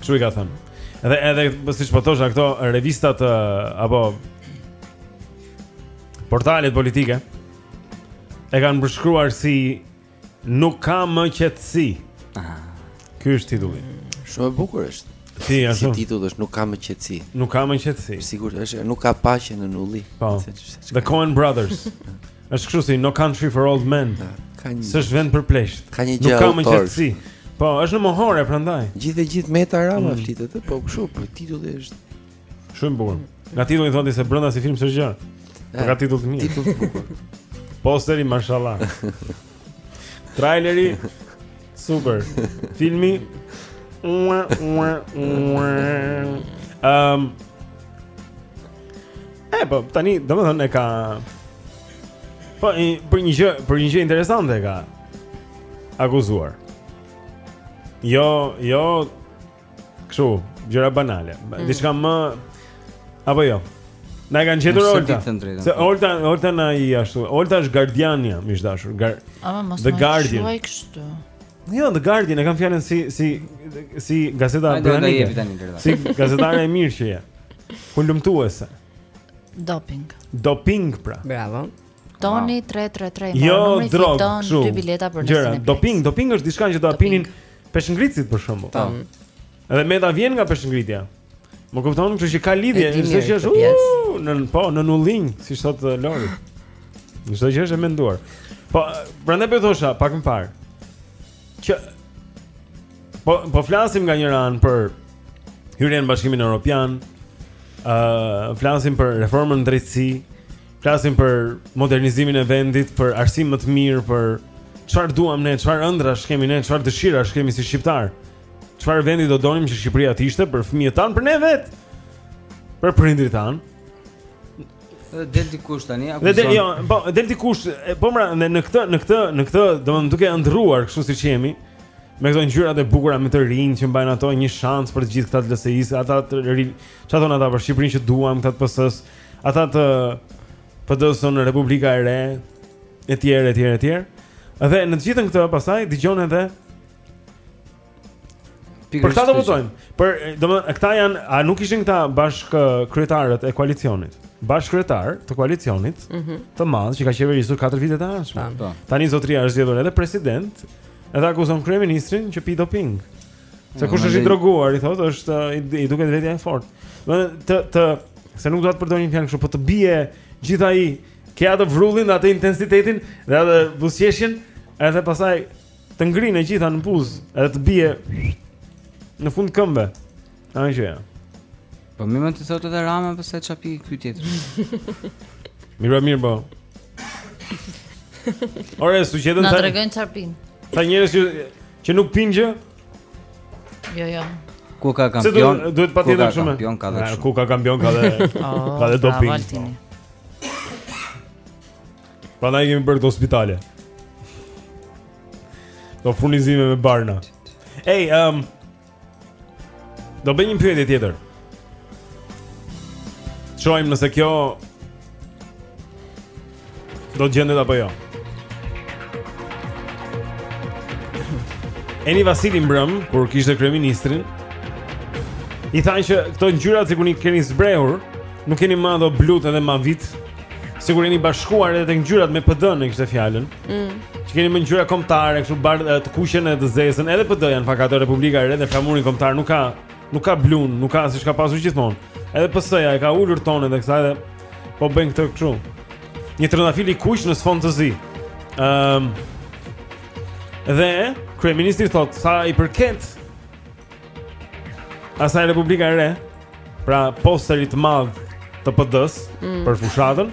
Ç'i ka thënë? Edhe edhe siç po thosha këto revistat apo portalet politike e kanë përshkruar si nuk ka më qetësi. Ah. Ky është titulli. Shumë e bukur është. Si, si titull është nuk ka më qetësi. Nuk ka më qetësi. Sikur është, nuk ka paqe nën ullinj. Po. The Coen Brothers. Është kështu si No Country for Old Men. Ka një. S'është vend për pleqtë. Ka një gjë. Nuk ka më qetësi. Po, është në mohore prandaj. Gjithë gjithë Meta Rama mm. flitet, po kështu, po titulli është shumë i bukur. Nga titulli thonë se brenda si film s'është gjë. Po ka titull të mirë. Titull i bukur. Posteri mashallah. Traileri Super. Filmi. Ehm. E po tani, domethënë e ka Po i për një gjë, për një gjë interesante e ka akuzuar. Jo, jo Kështu, gjëra banale. Mm. Diçka më apo jo. Na e kanë gjetur Olta. Se Olta, Olta na i gjen ashtu. Olta është guardiani, miq të dashur. Gar... Ama mos më thuaj kështu. Jo, The Guardian e kam fjalën si si si gazeta britanike. Si gazetare e mirë që je. Hulumtuese. Doping. Doping pra. Bravo. Toni 333 më numri jo, fiton dy bileta për nesër. Doping, doping është diçka që do ta pinin. Peshëngritësit për shembull. Po. Edhe Meta vjen nga peshëngritja. Më kupton, kështu që ka lidhje, çdo gjë është uh, në po, nën ullinj, siç thotë uh, Lori. Çdo gjë është e menduar. Po, prandaj po thosha pak më parë. Që po po flasim nga njëra anë për hyrjen në Bashkimin Evropian, ë uh, flasim për reformën në drejtësi, Flasim për modernizimin e vendit, për arsim më të mirë, për çfarë duam ne, çfarë ëndrrash kemi ne, çfarë dëshirash kemi si shqiptarë. Çfarë vendi do donim që Shqipëria të ishte për fëmijët tanë, për ne vetë. Për prindërit tanë. Dhe del dikush tani, apo Dhe del, jo, po del dikush, po pra, në në këtë, në këtë, në këtë, domethënë duke ëndrruar kështu siç jemi, me këto ngjyrat e bukura me të rinj që mbajnë ato një shans për të gjithë këta të LSI-së, ata, çfarë thonë ata për Shqipërinë që duam, këta të PS-së. Ata të PD-së Republika e Re etj etj etj. Dhe në të gjithën këtë pastaj dëgjon edhe Për këta do votojmë. Për, domethënë, këta janë, a nuk ishin këta bashkëkryetarët e koalicionit? Bashkëkryetarë të koalicionit, mm -hmm. të madh që ka qeverisur 4 vite të ardhshme. Tani zotëria është zgjedhur edhe president, edhe akuzon kryeministrin që pi doping. Se kush është i droguar, i thotë, është i duket vetja e fortë. Domethënë se nuk do të përdor një fjalë kështu, po të bie gjithë ai ke atë vrullin, atë intensitetin dhe atë buzëqeshjen, edhe pastaj të ngrin e gjitha në buzë, edhe të bie në fund këmbë. Ai që ja. Po më mund të thotë edhe Rama apo se çapi ky tjetër. Mirë, mirë po. Ore, sugjeron ta. Na tregojnë çarpin. Ta njerëz që Që nuk pinë gjë? Jo, jo. Ku ka kampion? Se duhet patjetër shumë. Ku ka kampion ka dhe shumë. Ku ka kampion ka dhe oh, ka dhe doping. Prandaj kemi bërë ato spitale. Do furnizime me barna. Ej, um, Do bëj një pyetje tjetër. Shohim nëse kjo do të gjendet apo jo. Eni Vasili mbrëm, kur kishte kryeministrin, i tha që këto ngjyra sikur i keni zbehur, nuk keni më ato blutë edhe mavitë, sikur jeni bashkuar edhe te ngjyrat me PD-në, e kishte fjalën. Mm. Që keni më ngjyra kombëtare, kështu bardhë të kuqen e të zezën, edhe PD-ja në fakt atë Republika e Re dhe flamurin kombëtar nuk ka nuk ka blunë, nuk ka siç ka pasur gjithmonë. Edhe PS-ja e ka ulur tonin edhe kësaj dhe po bën këtë kështu. Një trëndafil i kuq në sfond të zi. Ëm um, Dhe kryeministri thotë sa i përket Asaj Republika e Re, pra posterit të madh të PD-së mm. për fushatën,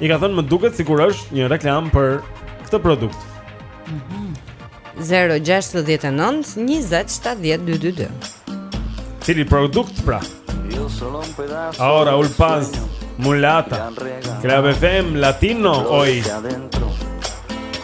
i ka thënë më duket sikur është një reklamë për këtë produkt. Mm -hmm. 069 20 70 222. Cili produkt pra? Ahora Ulpaz Mulata Clave FM Latino hoy.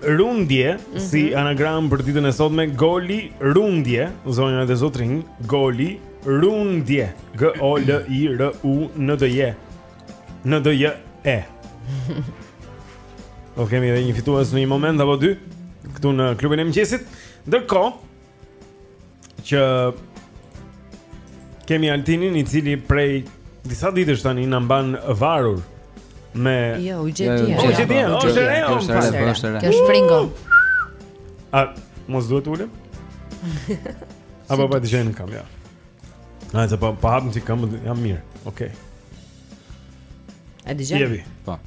Rundje, mm -hmm. si mhm. anagram për ditën e sotme, goli rundje, zonja dhe zotërinj, goli rundje, g o l i r u n d j. N d j e. Do kemi edhe një fitues në një moment apo dy këtu në klubin e mëngjesit. Ndërkohë, që kemi Altinin i cili prej disa ditësh tani na mban varur me Jo, u gjeti. U gjeti. Kjo është fringo. A mos duhet të ulem? A po më dëgjon kam, ja Na e të pa, pa hapën që kam, jam mirë, okej okay. A dëgjon? Jeri Po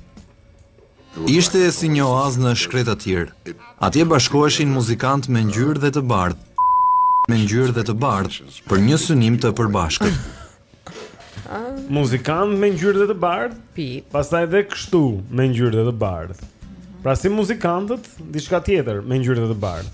Ishte si një oaz në shkretëtirë. Atje bashkoheshin muzikantë me ngjyrë dhe të bardhë, me ngjyrë dhe të bardhë, për një synim të përbashkët. Muzikantë me ngjyrë dhe të bardhë, pi, pastaj edhe kështu me ngjyrë dhe të bardhë. Pra si muzikantët, diçka tjetër me ngjyrë dhe të bardhë.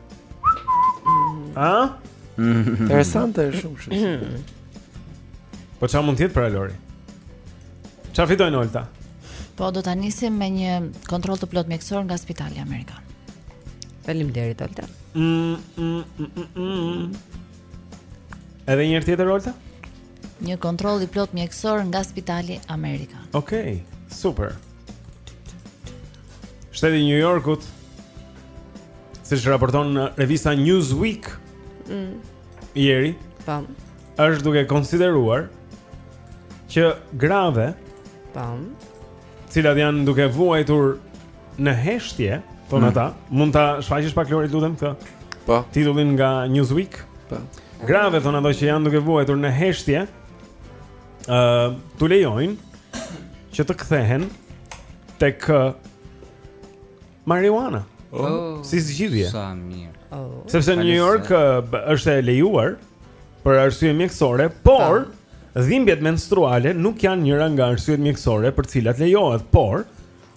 A? Interesante është shumë kështu. Po çfarë mund të jetë pra Lori? Çfarë fitojnë Olta? Po do ta nisim me një kontroll të plot mjekësor nga Spitali Amerikan. Faleminderit Olta. Mm, mm, mm, mm. Edhe një herë tjetër Olta? Një kontroll i plot mjekësor nga Spitali Amerikan. Okej, okay, super. Shteti i New Yorkut Siç raporton uh, revista Newsweek mm. Jeri po. Po. është duke konsideruar Që grave po. Të cilat janë duke vuajtur në heshtje Thonë mm. ata Mund ta shfaqësh pak Lori të lutem këtë po. Po. Titullin nga Newsweek po. Grave thonë ato që janë duke vuajtur në heshtje uh, T'u lejojnë Që të kthehen Tek uh, Marijuana. Oh, oh, si zgjidhje. Sa mirë. Oh. Sepse në New York është e lejuar për arsye mjekësore, por po. dhimbjet menstruale nuk janë njëra nga arsyet mjekësore për të cilat lejohet, por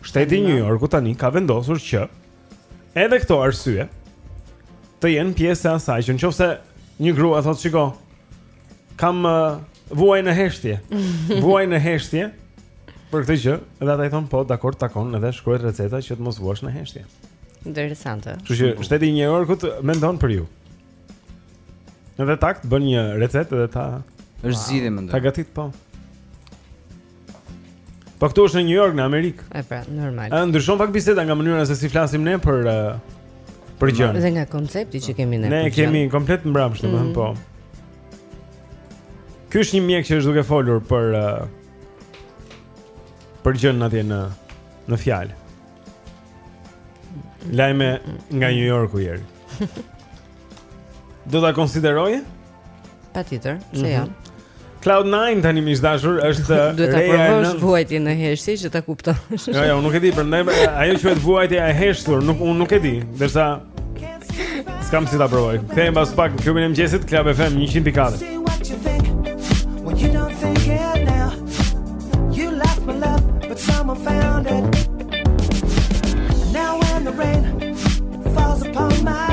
shteti i New Yorkut tani ka vendosur që edhe këto arsye të jenë pjesë e asaj që në qoftë se një grua thotë shiko, Kam uh, vuaj në heshtje. Vuaj në heshtje. Për këtë gjë, edhe ata i thon po, dakord, të takon edhe shkruhet receta që të mos vuash në heshtje. Interesante. Kështu që shteti i New Yorkut mendon për ju. Edhe tak të bën një recetë dhe ta Është zgjidhje mendoj. ta gatit po. Po këtu është në New York në Amerikë. E pra, normal. Ë ndryshon pak biseda nga mënyra se si flasim ne për për gjën. Dhe nga koncepti që kemi ne. Ne kemi gjën. komplet mbrapsht, mm -hmm. po. Ky është një mjek që është duke folur për për gjën atje në në fjalë. Lajme nga New Yorku Jeri. Do ta konsideroje? Patjetër, se jam. Mhm. Cloud 9 tani më e dashur është duhet ta provosh vuajtjen në heshtje që ta kuptosh. Jo, jo, nuk e di, prandaj ajo quhet vuajtja e heshtur, nuk unë nuk e di, derisa s'kam si ta provoj. Kthehem pas pak në klubin e mëngjesit, Club FM 104. Now when the rain falls upon my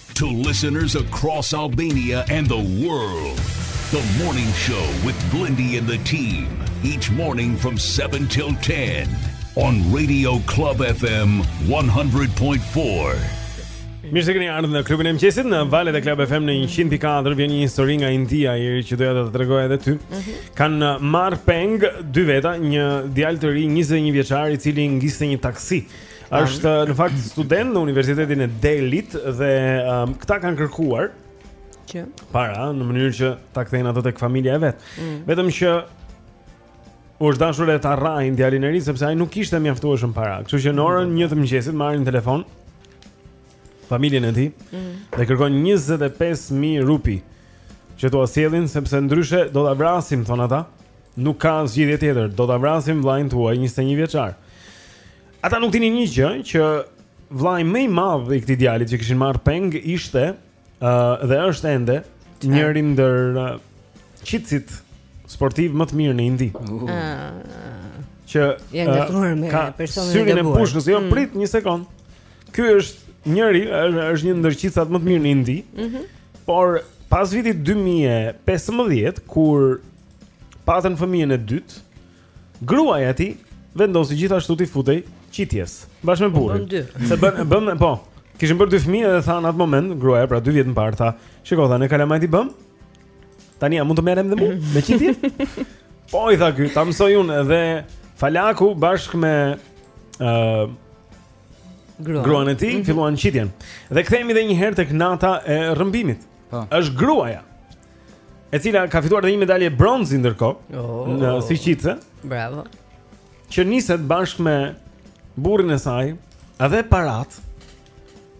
To listeners across Albania and the world, the morning show with Blendi and the team, each morning from 7 till 10 on Radio Club FM 100.4. Mirë se keni ardhur në klubin e mëngjesit në valët e Club FM në 104 vjen një histori nga India, Iri, që doja të ta tregoja edhe ty. Mm -hmm. Kanë uh, marrë peng dy veta, një djalë të ri 21 vjeçar i cili ngiste një taksi. Është uh, në fakt student në Universitetin e Delit dhe um, këta kanë kërkuar që para në mënyrë që ta kthejnë atë tek familja e vet. Mm. Vetëm që u është dashur ta rrahin djalin e ri sepse ai nuk kishte mjaftueshëm para. Kështu që në orën 1 të mëngjesit marrin telefon familjen e tij mm. dhe kërkojnë 25000 rupi që t'u sjellin sepse ndryshe do ta vrasim thonë ata. Nuk ka zgjidhje tjetër, do ta vrasim vllain tuaj 21 vjeçar. Ata nuk dinin një gjë që vllai më i madh i këtij djalit që kishin marrë peng ishte ë uh, dhe është ende njëri ndër uh, qitësit sportivë më të mirë në Indi. Uh. Uh. Që janë uh, gatuar me personin e syrin e pushkës, jo mm. prit një sekond. Ky është njëri, është një ndër qitësat më të mirë në Indi. Mm -hmm. Por pas vitit 2015 kur patën fëmijën e dytë, Gruaja e tij vendosi gjithashtu t'i futej qitjes bashkë me burrin. Se bën bën po. Kishin bërë dy fëmijë dhe tha në atë moment gruaja pra dy vjet më parë tha, "Shiko tha, ne kalamajt i bëmë. Tani a mund të merrem dhe unë me qitje?" Po i tha ky, ta mësoj unë dhe Falaku bashkë me ë uh, gruan. gruan e tij mm -hmm. filluan qitjen. Dhe kthehemi edhe një herë tek nata e rrëmbimit. Po. Është gruaja. e cila ka fituar dhe një medalje bronzi ndërkohë oh, si qitëse. Bravo. Që niset bashkë me burrin e saj dhe paratë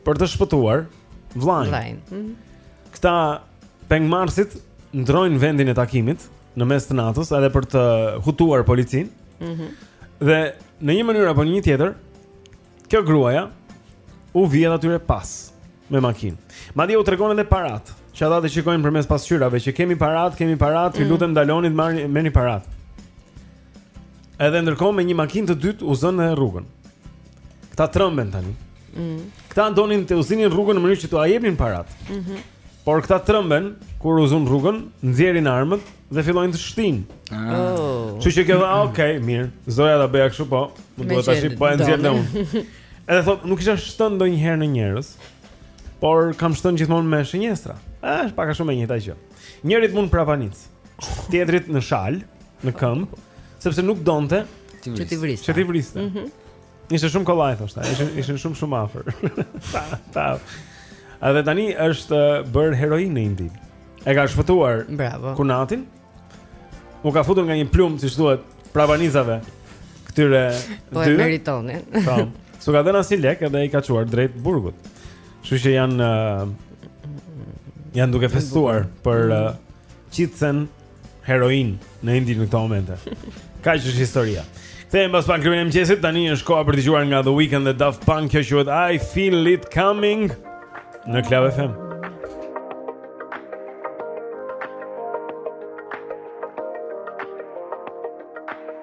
për të shpëtuar vllain. Vllain. Mm -hmm. Këta pengmarrësit ndrojnë vendin e takimit në mes të natës edhe për të hutuar policinë. Mhm. Mm dhe në një mënyrë apo në një tjetër Kjo gruaja u vjen atyre pas me makinë. Madje u tregon edhe paratë, që ata të shikojnë përmes pasqyrave që kemi paratë, kemi paratë, ju mm. lutem ndaloni merrni merrni paratë. Edhe ndërkohë me një makinë të dytë u zënë rrugën. Këta tremben tani. Mm. Këta donin t'u zinin rrugën në mënyrë që t'ua jepnin paratë. Mhm. Mm Por këta tremben kur u zënë rrugën, nxjerrin armët dhe fillojnë të shtinë. Ah. Oh. Kështu që kjo tha, ah, okej, okay, mirë, s'doja ta bëja këtë, po, më duhet tash, po e nxjerr dhe unë. Edhe thotë, nuk kisha shtënë ndonjëherë në njerëz, por kam shtënë gjithmonë me shënjestra. E, është pak a shumë e njëjta gjë. Njërit mu në prapanicë, tjetrit në shalë, në këmbë, sepse nuk donte që t'i vriste. Që t'i vriste. Mm -hmm. Ishte shumë kollaj thoshte, ishin ishin shumë shumë afër. Ta, ta. Edhe tani është bërë heroinë në Indi. E ka shpëtuar. Bravo. Kunatin. U ka futur nga një plumb, siç duhet, prapanicave. Këtyre të dyve. Po e meritonin. Po. S'u ka dhënë asnjë lek dhe i ka çuar drejt burgut. Kështu që janë janë duke festuar për uh, qitësen heroinë në Indi në këto momente. Kaq është historia. Kthehemi pas pak kryemiqësit, tani është koha për të dëgjuar nga The Weeknd dhe Daft Punk, kjo quhet I Feel It Coming në Club FM.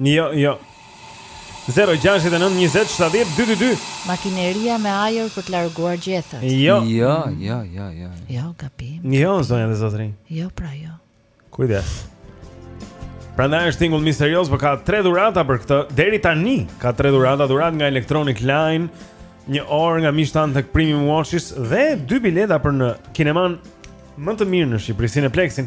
Jo, jo. 069207222 Makineria me ajër për të larguar gjethet. Jo. Jo, jo, jo, jo. Jo, gabim. Jo, zonja dhe zotërinj. Jo, pra jo. Kujdes. Prandaj është tingull misterioz, por ka tre dhurata për këtë. Deri tani ka tre dhurata, dhuratë nga Electronic Line, një orë nga Michigan tek Premium Watches dhe dy bileta për në kinemanë më të mirë në Shqipëri, Cineplexin.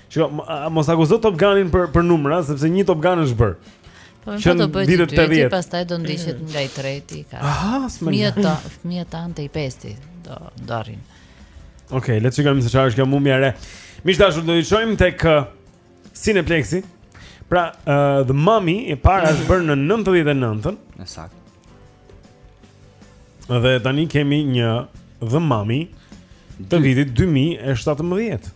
Shiko, mos akuzo Top Gunin për për numra, sepse një Top Gun është bërë. Po mo, do bëhet i dyti vjet, pastaj do ndiqet nga i treti ka. Aha, s'më. Fëmijët ta, fëmijët tanë te i pesti do do arrin. Okej, okay, le të shikojmë se çfarë është kjo mumia re. Miq të dashur do ta shohim tek uh, Cineplexi. Pra, uh, The Mummy e para është bërë në 99-ën. Në saktë. Dhe tani kemi një The Mummy të vitit 2017.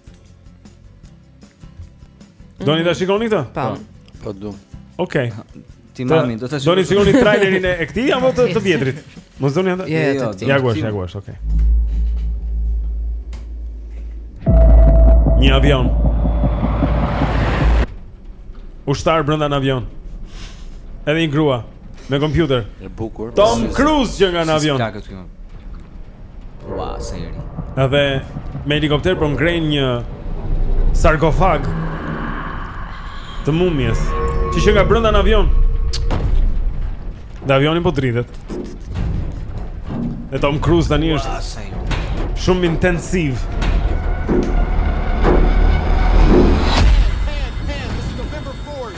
Doni ta shikoni këtë? Pa. Po. po dua. Okej. Okay. Ti mami, do të shikoni. Doni shikoni trailerin e këtij, apo të, të vjetrit? Mos doni të? Ja, ja, ja, guash, ja, guash, okej. Një avion. Ushtar brënda në avion. Edhe një grua. Me kompjuter. E bukur. Tom Cruise qenka në avion. Ka këtu. Ua, seri. Edhe me helikopter po ngrejnë një sarkofag të mumjes. Që qenka brenda në avion. Dhe avioni po dridhet. Dhe Tom Cruise tani është shumë intensiv.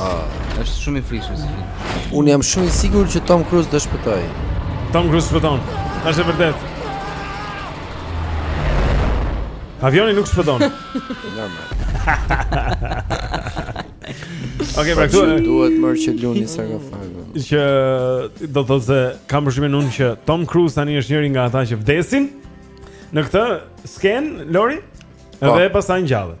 Ah, është shumë i frikshëm si film. Unë jam shumë i sigurt që Tom Cruise do shpëtojë. Tom Cruise shpëton. Është e vërtetë. Avioni nuk shpëton. Normal. Okej, pra këtu duhet më që luan sarkofagu. Që do të thotë se kam përshtypjen unë që Tom Cruise tani është njëri nga ata që vdesin në këtë skenë Lori po. dhe pastaj ngjallet.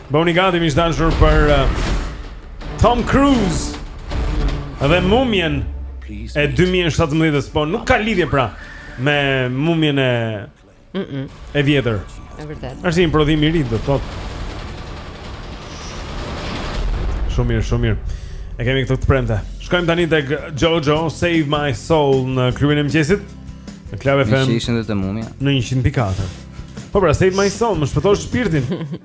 Bëni gati miq të dashur për uh, Tom Cruise dhe Mumjen e 2017-s, po nuk ka lidhje pra me Mumjen e mm -mm. e vjetër. Është e vërtetë. Është një prodhim i ri, do thotë. Shumë mirë, shumë mirë. E kemi këtu të premte. Shkojmë tani tek Jojo Save My Soul në klubin e mëngjesit. Në Club FM. Në 100.4. Po pra, Save My Soul, më shpëtoi shpirtin.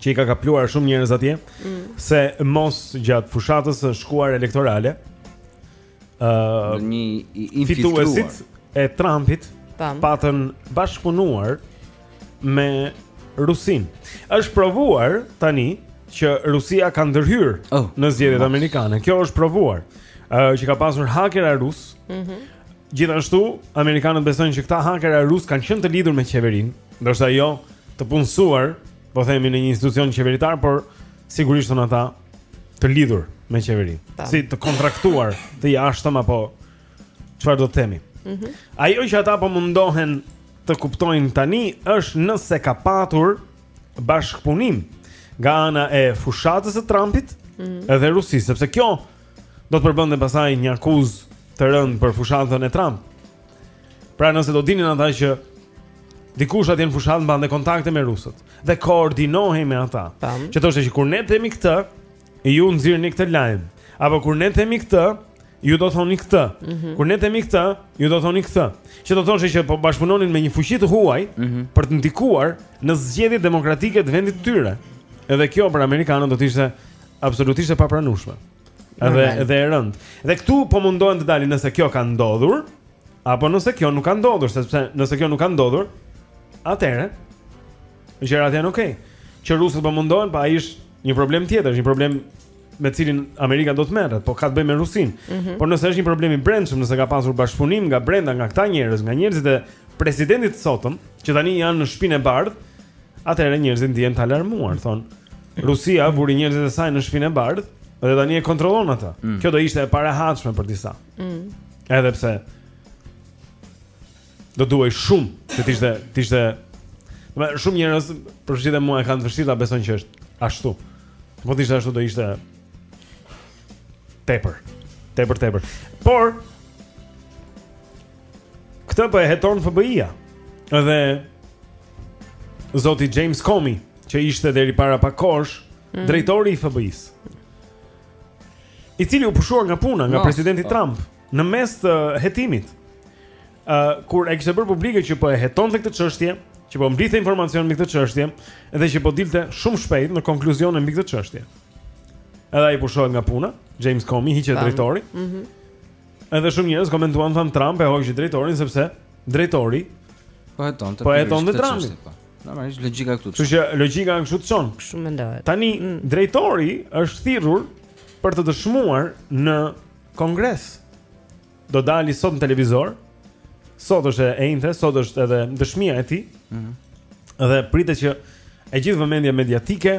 që i ka kapluar shumë njerëz atje, mm. se mos gjatë fushatës së shkuar elektorale, ë uh, fituesit e Trumpit Tam. patën bashkëpunuar me Rusinë. Është provuar tani që Rusia ka ndërhyrë oh, në zgjedhjet amerikane. Kjo është provuar. ë uh, që ka pasur hakera rusë. Mhm. Mm Gjithashtu, amerikanët besojnë që këta hakera rusë kanë qenë të lidhur me qeverinë, ndoshta jo të punësuar, po themi në një institucion qeveritar, por sigurisht janë ata të lidhur me qeverinë. Po. Si të kontraktuar të jashtëm apo çfarë do të themi. Mhm. Mm Ajo që ata po mundohen të kuptojnë tani është nëse ka patur bashkëpunim nga ana e fushatës së Trumpit mm -hmm. edhe Rusisë, sepse kjo do të përbënte pastaj një akuzë të rëndë për fushatën e Trump. Pra nëse do dinin ata që dikush atje në fushatë mbante kontakte me rusët dhe koordinohej me ata. Tam. Që thoshte që kur ne themi këtë, ju nxirrni këtë lajm. Apo kur ne themi këtë, ju do thoni këtë. Mm -hmm. Kur ne themi këtë, ju do thoni këtë. Që do thoshte që po bashkëpunonin me një fuqi të huaj mm -hmm. për të ndikuar në zgjedhjet demokratike të vendit të tyre. Edhe kjo për amerikanët do të ishte absolutisht e papranueshme. Edhe edhe e rëndë. Dhe këtu po mundohen të dalin nëse kjo ka ndodhur apo nëse kjo nuk ka ndodhur, sepse nëse kjo nuk ka ndodhur, atëherë gjërat janë okay. Që rusët po mundohen, po ai është një problem tjetër, është një problem me të cilin Amerika do të merret, po ka të bëjë me Rusinë. Mm -hmm. Por nëse është një problem i brendshëm, nëse ka pasur bashkëpunim nga brenda nga këta njerëz, nga njerëzit e presidentit të sotëm, që tani janë në Shpinë e Bardhë, Atëherë njerëzit ndihen të alarmuar, thonë. Rusia vuri njerëzit e saj në Shpinë e Bardhë dhe tani e kontrollon atë. Mm. Kjo do ishte e parahatshme për disa. Mm. Edhe pse do duhej shumë që të ishte të ishte më shumë njerëz për shkak të mua kanë vështirë ta besojnë që është ashtu. Po të ishte ashtu do ishte tepër. Tepër tepër. Por Këtë po e heton FBI-ja. Edhe zoti James Comey, që ishte deri para pak kohësh mm. drejtori i FBI-së. I cili u pushua nga puna nga presidenti po. Trump në mes të hetimit. Ë uh, kur e kishte bërë publike që po e hetonte këtë çështje, që po mblidhte informacion mbi këtë çështje dhe që po dilte shumë shpejt në konkluzione mbi këtë çështje. Edhe ai pushohet nga puna, James Comey, hiqet drejtori. Mhm. Mm Edhe shumë njerëz komentuan thanë Trump e hoqi drejtorin sepse drejtori po hetonte po hetonte Trumpin. Po. Normalisht logjika këtu. Kështu që logjika këtu të çon. Kështu mendohet. Tani mm. drejtori është thirrur për të dëshmuar në Kongres. Do dali sot në televizor Sot është e enjte, sot është edhe dëshmia e tij. Ëh. Mm dhe pritet që e gjithë vëmendja mediatike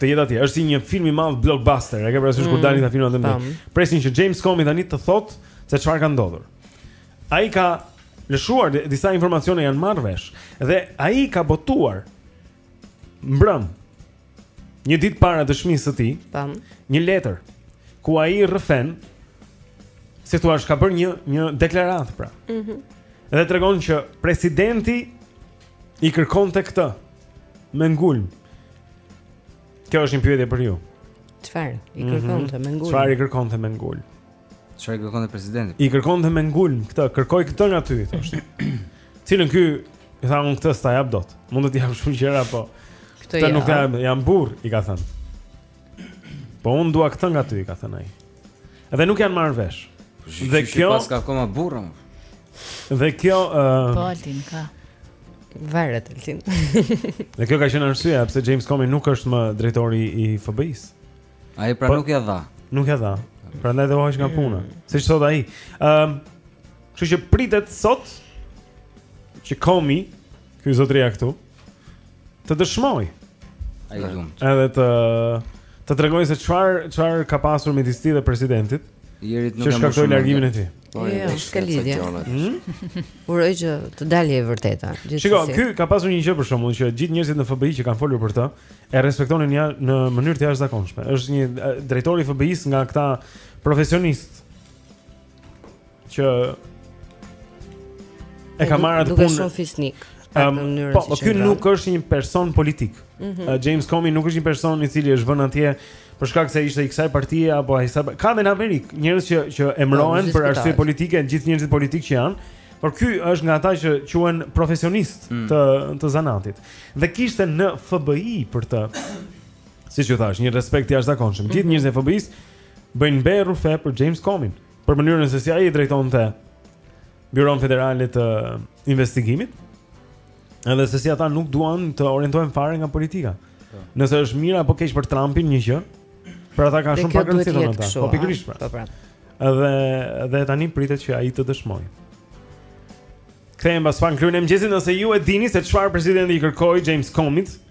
të jetë atje. Është si një film i madh blockbuster, e ke parasysh mm, kur dalin këta filma të mëdhenj. Presin që James Comey tani të thotë se çfarë ka ndodhur. Ai ka lëshuar disa informacione janë marrë vesh dhe ai ka botuar mbrëm Një ditë para dëshmisë së tij, Tam. një letër ku ai rrëfen si të thuash ka bërë një një deklaratë pra. Mhm. Mm dhe tregon që presidenti i kërkonte këtë me ngulm. Kjo është një pyetje për ju. Çfarë? I kërkonte mm -hmm. me ngulm. Çfarë i kërkonte me ngulm? Çfarë i kërkonte presidenti? I kërkonte me ngulm këtë, kërkoj këtë nga ty, thoshte. Cilën ky i tha unë këtë s'ta jap dot. Mund të të jap shumë gjëra, po. Këtë nuk jap, jam burrë, i ka thënë. Po unë dua këtë nga ty, i ka thënë ai. Dhe nuk janë marrë vesh. Po, dhe kjo paska akoma burra. Dhe kjo ë uh, Po Altin ka. Varet Altin. dhe kjo ka qenë arsyeja pse James Comey nuk është më drejtori i FBI-së. Ai pra po, nuk ja dha. Nuk ja dha. Prandaj do heqë nga hmm. puna. Siç thot ai. Ëm, kështu që pritet sot që Comey ky zotëria këtu të dëshmojë. Ai lum. Edhe të të tregojë se çfarë çfarë ka pasur midis tij dhe presidentit. Që shkaktoi largimin e tij. Po, jo, jo s'ka lidhje. Uroj që të dalë e vërteta. Shiko, ky ka pasur një gjë për shembull që gjithë njerëzit në FBI që kanë folur për të e respektonin në mënyrë të jashtëzakonshme. Është një drejtor i FBI-së nga këta profesionistë që e ka marrë atë punë. Duke qenë fisnik. Ehm, po, po ky nuk është një person politik. Mhm. Uh, James Comey nuk është një person i cili është vënë atje për shkak se ishte i kësaj partie apo asaj ka në Amerikë njerëz që që po, emërohen për arsye politike, gjithë njerëzit politikë që janë, por ky është nga ata që quhen profesionistë mm. të të zanatit. Dhe kishte në FBI për të siç ju thashë, një respekt i jashtëzakonshëm. Gjithë mhm. njerëzit e FBI-së bëjnë be e rrufe për James Comeyn, për mënyrën se si ai drejtonte Byronë Federale të Investigimit. Edhe se si ata nuk duan të orientohen fare nga politika. Po. Nëse është mirë apo keq për Trumpin një gjë, për ata ka shumë pak rëndësi ata. Po pikërisht pra. Po pra. Edhe edhe tani pritet që ai të dëshmojë. Kthehemi pas pak në klubin e mëngjesit nëse ju e dini se çfarë presidenti i kërkoi James Comeyt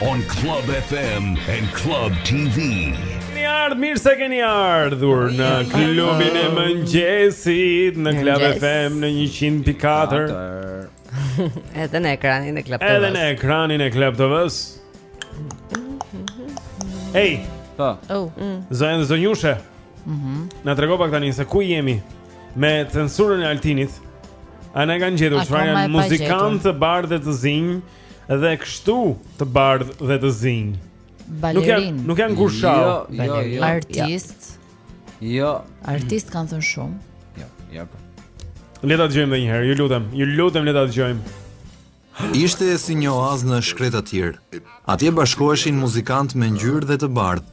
On Club FM and Club TV. Mirë ardhur, mirë se keni ardhur në klubin e mëngjesit në Club FM në 100.4. Edhe në ekranin e Club TV. Edhe në ekranin e Club TV. Hey. Po. Oh. Mm. Zonja dhe zonjusha. Mhm. Mm Na trego pak tani se ku jemi me censurën e Altinit. Ana e kanë gjetur çfarë janë muzikantë të bardhë dhe të zinj? Dhe kështu të bardhë dhe të zinj. Balerinë. Nuk janë kur shau. Jo, jo, jo, jo. Artistë. Jo. Artistë kanë thënë shumë. Jo, jo. Po. Le ta dëgjojmë edhe një herë. Ju lutem, ju lutem le ta dëgjojmë. Ishte si një oaz në shkretëtirë. Atje bashkoheshin muzikantë me ngjyrë dhe të bardhë.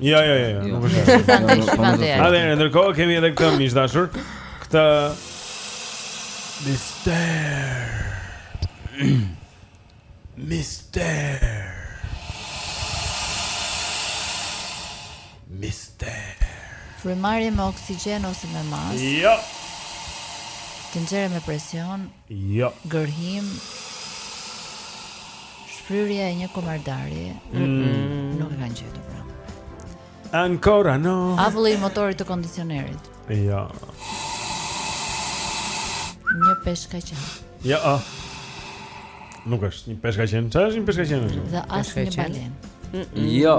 Jo, jo, jo, jo. Nuk është. Atëherë ndërkohë kemi edhe këtë mis i dashur. Këtë Mister. Mister. Mister. Frymëmarrje me oksigjen ose me maskë. Jo. Të nxjerrë me presion Jo. Gërhitje. Shfryrja e një kamerdareje mm. nuk e kanë gjetur pra. Ancora no. Avulli i motorit të kondicionerit. Jo. Një peshkaqen. Jo. Jo, nuk është një peshkaqen. S'është një peshkaqen? Dhe as një balenë. Jo.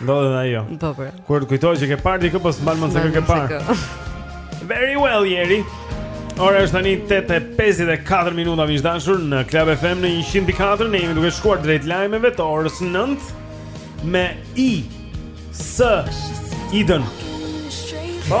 Ndodhet dhe ajo Po pra po. Kur kujton që ke parë dikë Po s'mban mend se kë ke parë Very well, Jeri Ora është tani 8:54 minuta miq të dashur në Club FM në 104 ne jemi duke shkuar drejt lajmeve të orës 9 me Isidën. Po.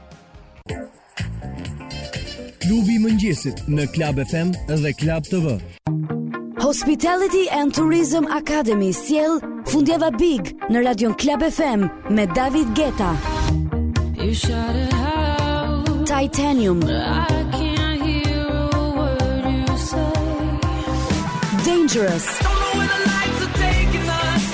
Klubi i mëngjesit në Club FM dhe Club TV. Hospitality and Tourism Academy sjell Fundjava Big në Radion Club FM me David Guetta. You shot it Titanium Dangerous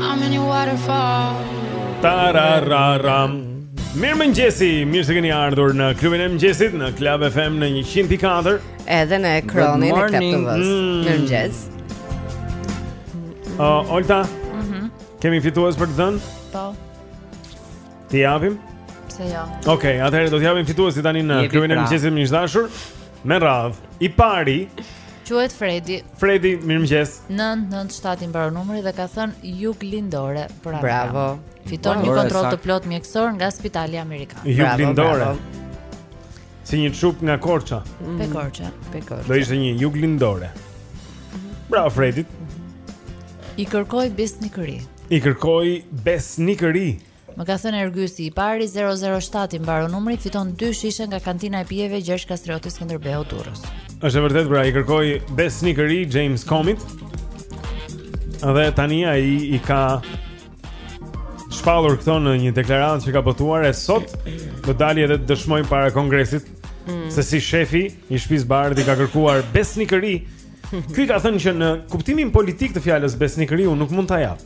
I'm in your waterfall Tarararam Mirëmëngjesi, mirë se keni ardhur në klubin e mëngjesit në Klab FM në 100.4 Edhe në ekranin e Klab TV-së mm. Mirë mëngjes uh, Olta, mm -hmm. kemi fitues për të dhënë? Po T'i japim? Pse jo? Okej, okay, atëherë do t'i japim fituesit tani në klubin e pra. mëngjesit miq të dashur. Me radhë, i pari quhet Fredi. Fredi, mirëmëngjes. 997 i mbaron numri dhe ka thënë Jug Lindore. Bravo. bravo. Fiton një kontroll të plotë mjekësor nga Spitali Amerikan. Jug Lindore. Si një çup nga Korça. Mm. Pe Korça, pe Korça. Do ishte një Jug Lindore. Bravo Fredi. I kërkoi besnikëri. I kërkoi besnikëri. Më ka thënë Ergysi, i pari 007 i mbaron numri, fiton dy shishe nga kantina e pijeve Gjergj Kastrioti Skënderbeu Durrës. Është e vërtetë pra, i kërkoi besnikëri James Comeyt. Dhe tani ai i ka shpallur këto në një deklaratë që ka botuar e sot do dali edhe të dëshmojë para kongresit mm. se si shefi i Shtëpisë Bardhë i ka kërkuar besnikëri Ky i ka thënë që në kuptimin politik të fjalës besnikëri unë nuk mund ta jap.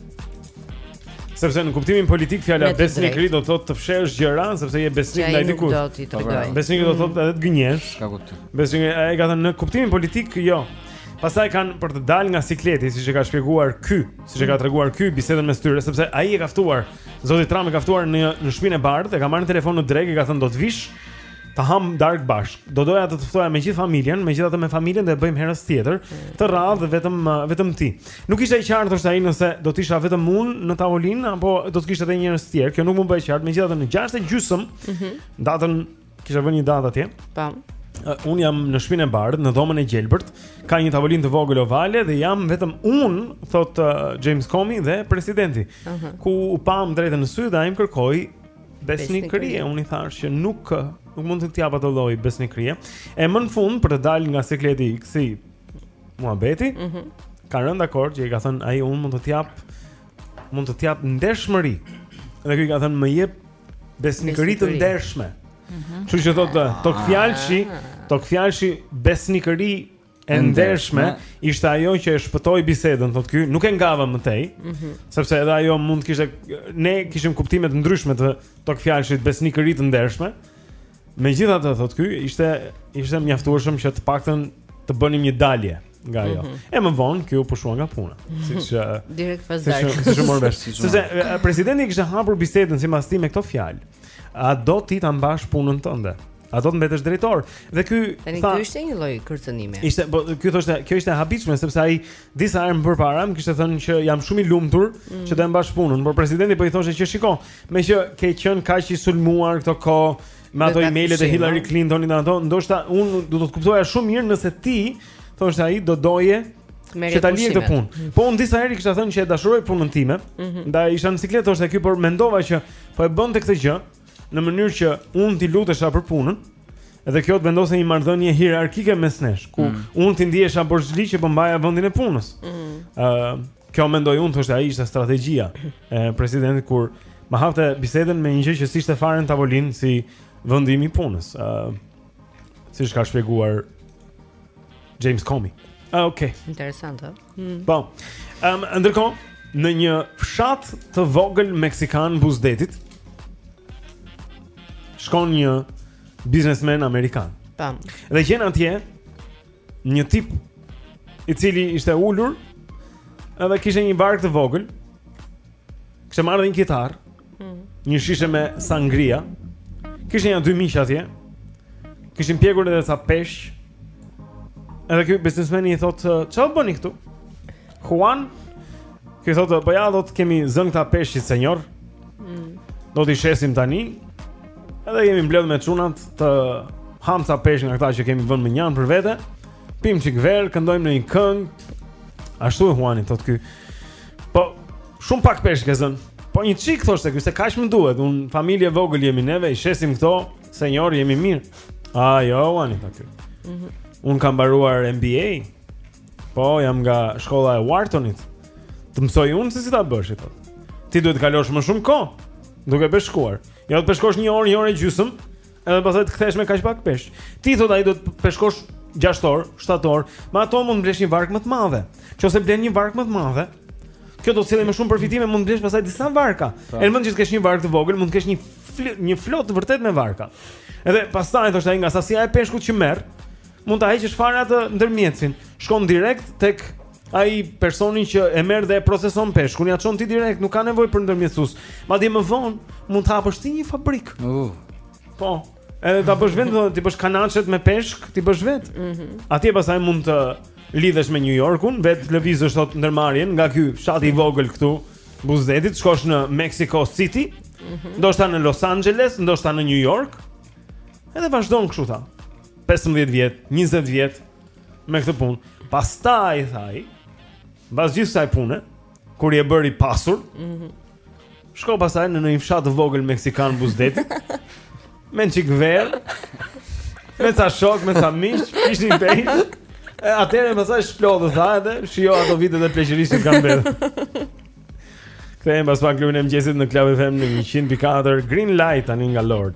Sepse në kuptimin politik fjala besnikëri do të thotë të fshehësh gjëra sepse je besnik ndaj dikujt. Po, pra, besnikëri do të thotë edhe të gënjesh. Ka kuptim. Besnikëri ai ka thënë në kuptimin politik jo. Pastaj kanë për të dalë nga sikleti, siç e ka shpjeguar ky, siç e ka treguar ky bisedën mes tyre, sepse ai e ka ftuar, zoti Trump e ka ftuar në në Shpinë e Bardhë, e ka marrë në telefon në drekë, i ka thënë do të vish, ta hamë darkë bashkë. Do doja të të ftoja me gjithë familjen, megjithatë me familjen do e bëjmë herës tjetër, këtë radhë vetëm vetëm ti. Nuk ishte e qartë thoshte ai nëse do të isha vetëm unë në tavolinë apo do të kishte edhe njerëz të tjerë. Kjo nuk më bëhet e qartë, megjithatë në 6 e gjysëm, mm -hmm. datën kisha vënë një datë atje. Po. Uh, un jam në Shpinë e Bardhë, në dhomën e gjelbërt, ka një tavolinë të vogël ovale dhe jam vetëm un, thotë uh, James Comey dhe presidenti. Uh mhm. -huh. Ku u pamë drejt e në sy dhe ai më kërkoi Besnikërie, unë i thashë që nuk nuk mund të të jap atë lloj besnikërie. E më në fund për të dalë nga sikleti i këtij muhabeti, mm -hmm. kanë rënë dakord që i ka thënë ai unë mund të të jap mund të të jap ndershmëri. Dhe ky i ka thënë më jep besnikëri të ndershme. Mhm. Kështu mm -hmm. që thotë togfjalëshi, ah. togfjalëshi besnikëri e ndershme ishte ajo që e shpëtoi bisedën, thotë ky, nuk e ngava më tej, mm -hmm. sepse edhe ajo mund të kishte ne kishim kuptime të ndryshme të togfjalëshit besnikëri të ndershme. Megjithatë, thotë ky, ishte ishte mjaftueshëm që të paktën të bënim një dalje nga ajo. Mm -hmm. E më vonë ky u pushua nga puna, siç eh, direkt pas darkës. Siç siç u mor vesh. Sepse eh, presidenti kishte hapur bisedën sipas tij me këto fjalë. A do ti ta mbash punën tënde? A do të mbetesh drejtor? Dhe ky tani tha, ky ishte një lloj kërcënimi. Ishte, po ky thoshte, kjo ishte e habitshme sepse ai disa herë më përpara më kishte thënë që jam shumë i lumtur mm. që do ta mbash punën, por presidenti po i thoshte që shiko, meqë ke qenë kaq i sulmuar këto kohë me ato emailet e Hillary Clinton dhe ato, ndoshta unë do ta kuptoja shumë mirë nëse ti thoshte ai do doje që ta lije këtë punë. Mm. Po un disa herë i kisha thënë që e dashuroj punën time. Mm -hmm. Ndaj isha në siklet thoshte ky, por mendova që po e bënte këtë gjë, në mënyrë që unë t'i lutesha për punën dhe kjo të vendoste një marrëdhënie hierarkike mes nesh, ku mm. unë t'i ndihesha borxhli që po mbaja vendin e punës. Ëh, mm. uh, kjo mendoj unë thoshte ai ishte strategjia e presidentit kur ma hapte bisedën me një gjë që s'ishte fare në tavolinë si vendimi i punës. Ëh, uh, siç ka shpjeguar James Comey. Ah, okay. Interesante. Mm. Po. Ëm um, ndërkohë në një fshat të vogël meksikan buzë detit shkon një biznesmen amerikan. Po. Dhe gjen atje një tip i cili ishte ulur edhe kishte një varkë të vogël Kishte marrë dhe një kitarë mm. Një shishe me sangria Kishte nja dy miq atje Kishin pjekur edhe ca peshq Edhe ky biznesmeni i thotë Ça po bëni këtu? Juan Ky thotë Po ja thotë kemi zënë këta peshq senjor mm. Do t'i shesim tani Edhe jemi mbledhur me çunat Të hamë ca peshq nga këta që kemi vënë mënjanë për vete Pimë çik verë Këndojmë ndonjë këngë Ashtu e Juan i thotë ky Po, shumë pak peshq ke zënë. Po një çik thoshte ky se kaq më duhet. Un familje e vogël jemi neve, i shesim këto, senjor jemi mirë. Ah, Juan i tha ky. Mm -hmm. Un kam mbaruar MBA. Po, jam nga shkolla e Whartonit. Të mësoj un se si ta bësh këtë. Ti duhet të kalosh më shumë kohë duke peshkuar. Jo të peshkosh një orë, një orë e gjysmë, Edhe pastaj të kthesh me kaq pak peshk. Ti thot ai duhet të peshkosh 6 orë, 7 orë, me ato mund të blesh një varkë më të madhe. Qoftëse blen një varkë më të madhe, kjo do të sjellë më shumë përfitime, mund të blesh pastaj disa varka. Në vend që të kesh një varkë të vogël, mund të kesh një një flotë të vërtetë me varka. Edhe pastaj thoshte ai nga sasia e peshkut që merr, Mund ta heqësh fare atë ndërmjetësin. Shkon direkt tek ai personi që e merr dhe e proceson peshkun, ia çon ti direkt, nuk ka nevojë për ndërmjetësues. Madje më vonë mund të hapësh ti një fabrikë. Uh. Po. Edhe ta bësh vetë, t'i bësh kanaçet me peshk, t'i bësh vetë. Mhm. Mm Atje pastaj mund të lidhesh me New Yorkun, ta lëvizësh ndërmarrjen nga ky fshat i vogël këtu, buzë detit, shkosh në Mexico City, mm -hmm. ndoshta në Los Angeles, ndoshta në New York. Edhe vazhdon kështu tha. 15 vjet, 20 vjet me këtë punë. Pastaj tha ai, mbas gjithë kësaj pune, kur je bërë i pasur, mm -hmm. shko pastaj në një fshat të vogël meksikan buzë detit, me një çikë verë, me ca shokë, me ca miq, ishin të tij. E atëherë më tha ai shplodhu tha edhe, shijo ato vitet e pleqërisë që kanë bërë. Kthehem pas pak Klubi e mëngjesit në Club FM në 100.4 Green Light tani nga Lorde.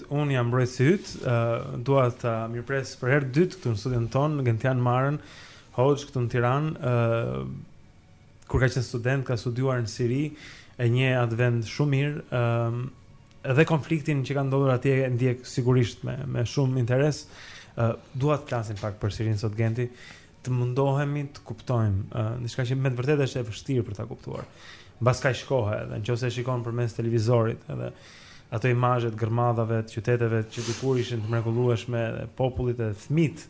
Unë jam mbrojtës i yt, uh, dua ta mirëpres për herë dytë këtu në studion tonë, Gentian Marën, hoxhë këtu në Tiranë, ë uh, kur ka qenë student, ka studiuar në Siri, e njeh atë vend shumë mirë, ë uh, edhe konfliktin që ka ndodhur atje e ndjek sigurisht me me shumë interes. ë uh, dua të flasim pak për Sirinë sot Genti. të mundohemi të kuptojmë, ë, uh, diçka që me të vërtetë është e vështirë për ta kuptuar. Mbas kaq kohe edhe, nëse e shikon përmes televizorit edhe ato imazhe të gërmadhave të qyteteve që dikur ishin të mrekullueshme dhe popullit e fëmijët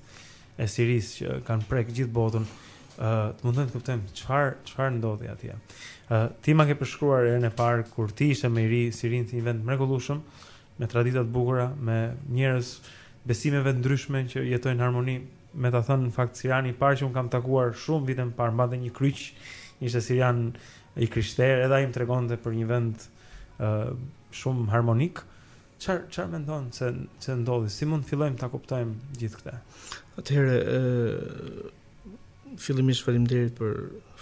e Sirisë që kanë prek gjithë botën, ë uh, të mundohemi të kuptojmë çfarë çfarë ndodhi atje. ë uh, Ti ma ke përshkruar herën e parë kur ti ishe më i ri Sirinë si një vend të mrekullueshëm me tradita të bukura, me njerëz të besimeve të ndryshme që jetojnë në harmoni Me ta thënë në fakt siriani i parë që unë kam takuar shumë vite më parë mbante një kryq, ishte sirian i krishterë, edhe ai më tregonte për një vend ë uh, shumë harmonik. Çfar çfarë mendon se se ndodhi? Si mund të fillojmë ta kuptojmë gjithë këtë? Atëherë ë uh, fillimisht faleminderit për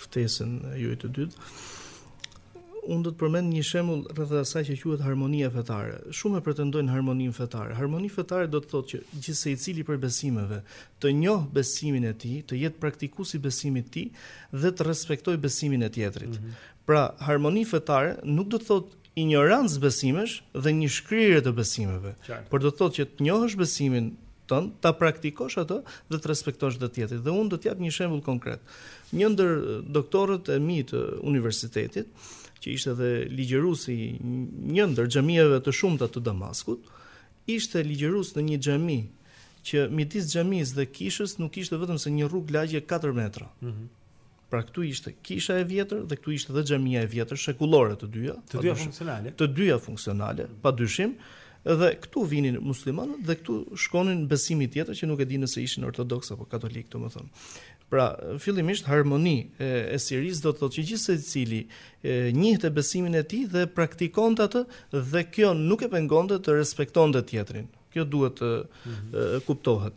ftesën tuaj të dytë. Unë do të përmend një shembull rreth asaj që quhet harmonia fetare. Shumë e pretendojnë harmoninë fetare. Harmoni fetare do të thotë që gjithsecili prej besimeve të njohë besimin e tij, të jetë praktikues i besimit të tij dhe të respektojë besimin e tjetrit. Mm -hmm. Pra, harmoni fetare nuk do të thotë injorancë besimesh dhe një shkrirje të besimeve, Qartë. por do të thotë që të njohësh besimin tënd, ta praktikosh atë dhe të respektosh të tjetrit. Dhe unë do të jap një shembull konkret. Një ndër doktorët e mi të universitetit, që ishte dhe ligjërues i një ndër xhamive të shumta të Damaskut, ishte ligjërues në një xhami që midis xhamisë dhe kishës nuk ishte vetëm se një rrugë lagje 4 metra. Mm -hmm. Pra këtu ishte kisha e vjetër dhe këtu ishte dhe xhamia e vjetër shekullore të dyja, të dyja funksionale. Të dyja funksionale, padyshim, dhe këtu vinin muslimanët dhe këtu shkonin besimi tjetër që nuk e di nëse ishin ortodoksë apo katolikë, domethënë. Pra, fillimisht harmoni e Sirisë do të thotë që gjithsecili njihte besimin e tij dhe praktikonte atë dhe kjo nuk e pengonte të respektonte tjetrin. Kjo duhet të mm -hmm. kuptohet.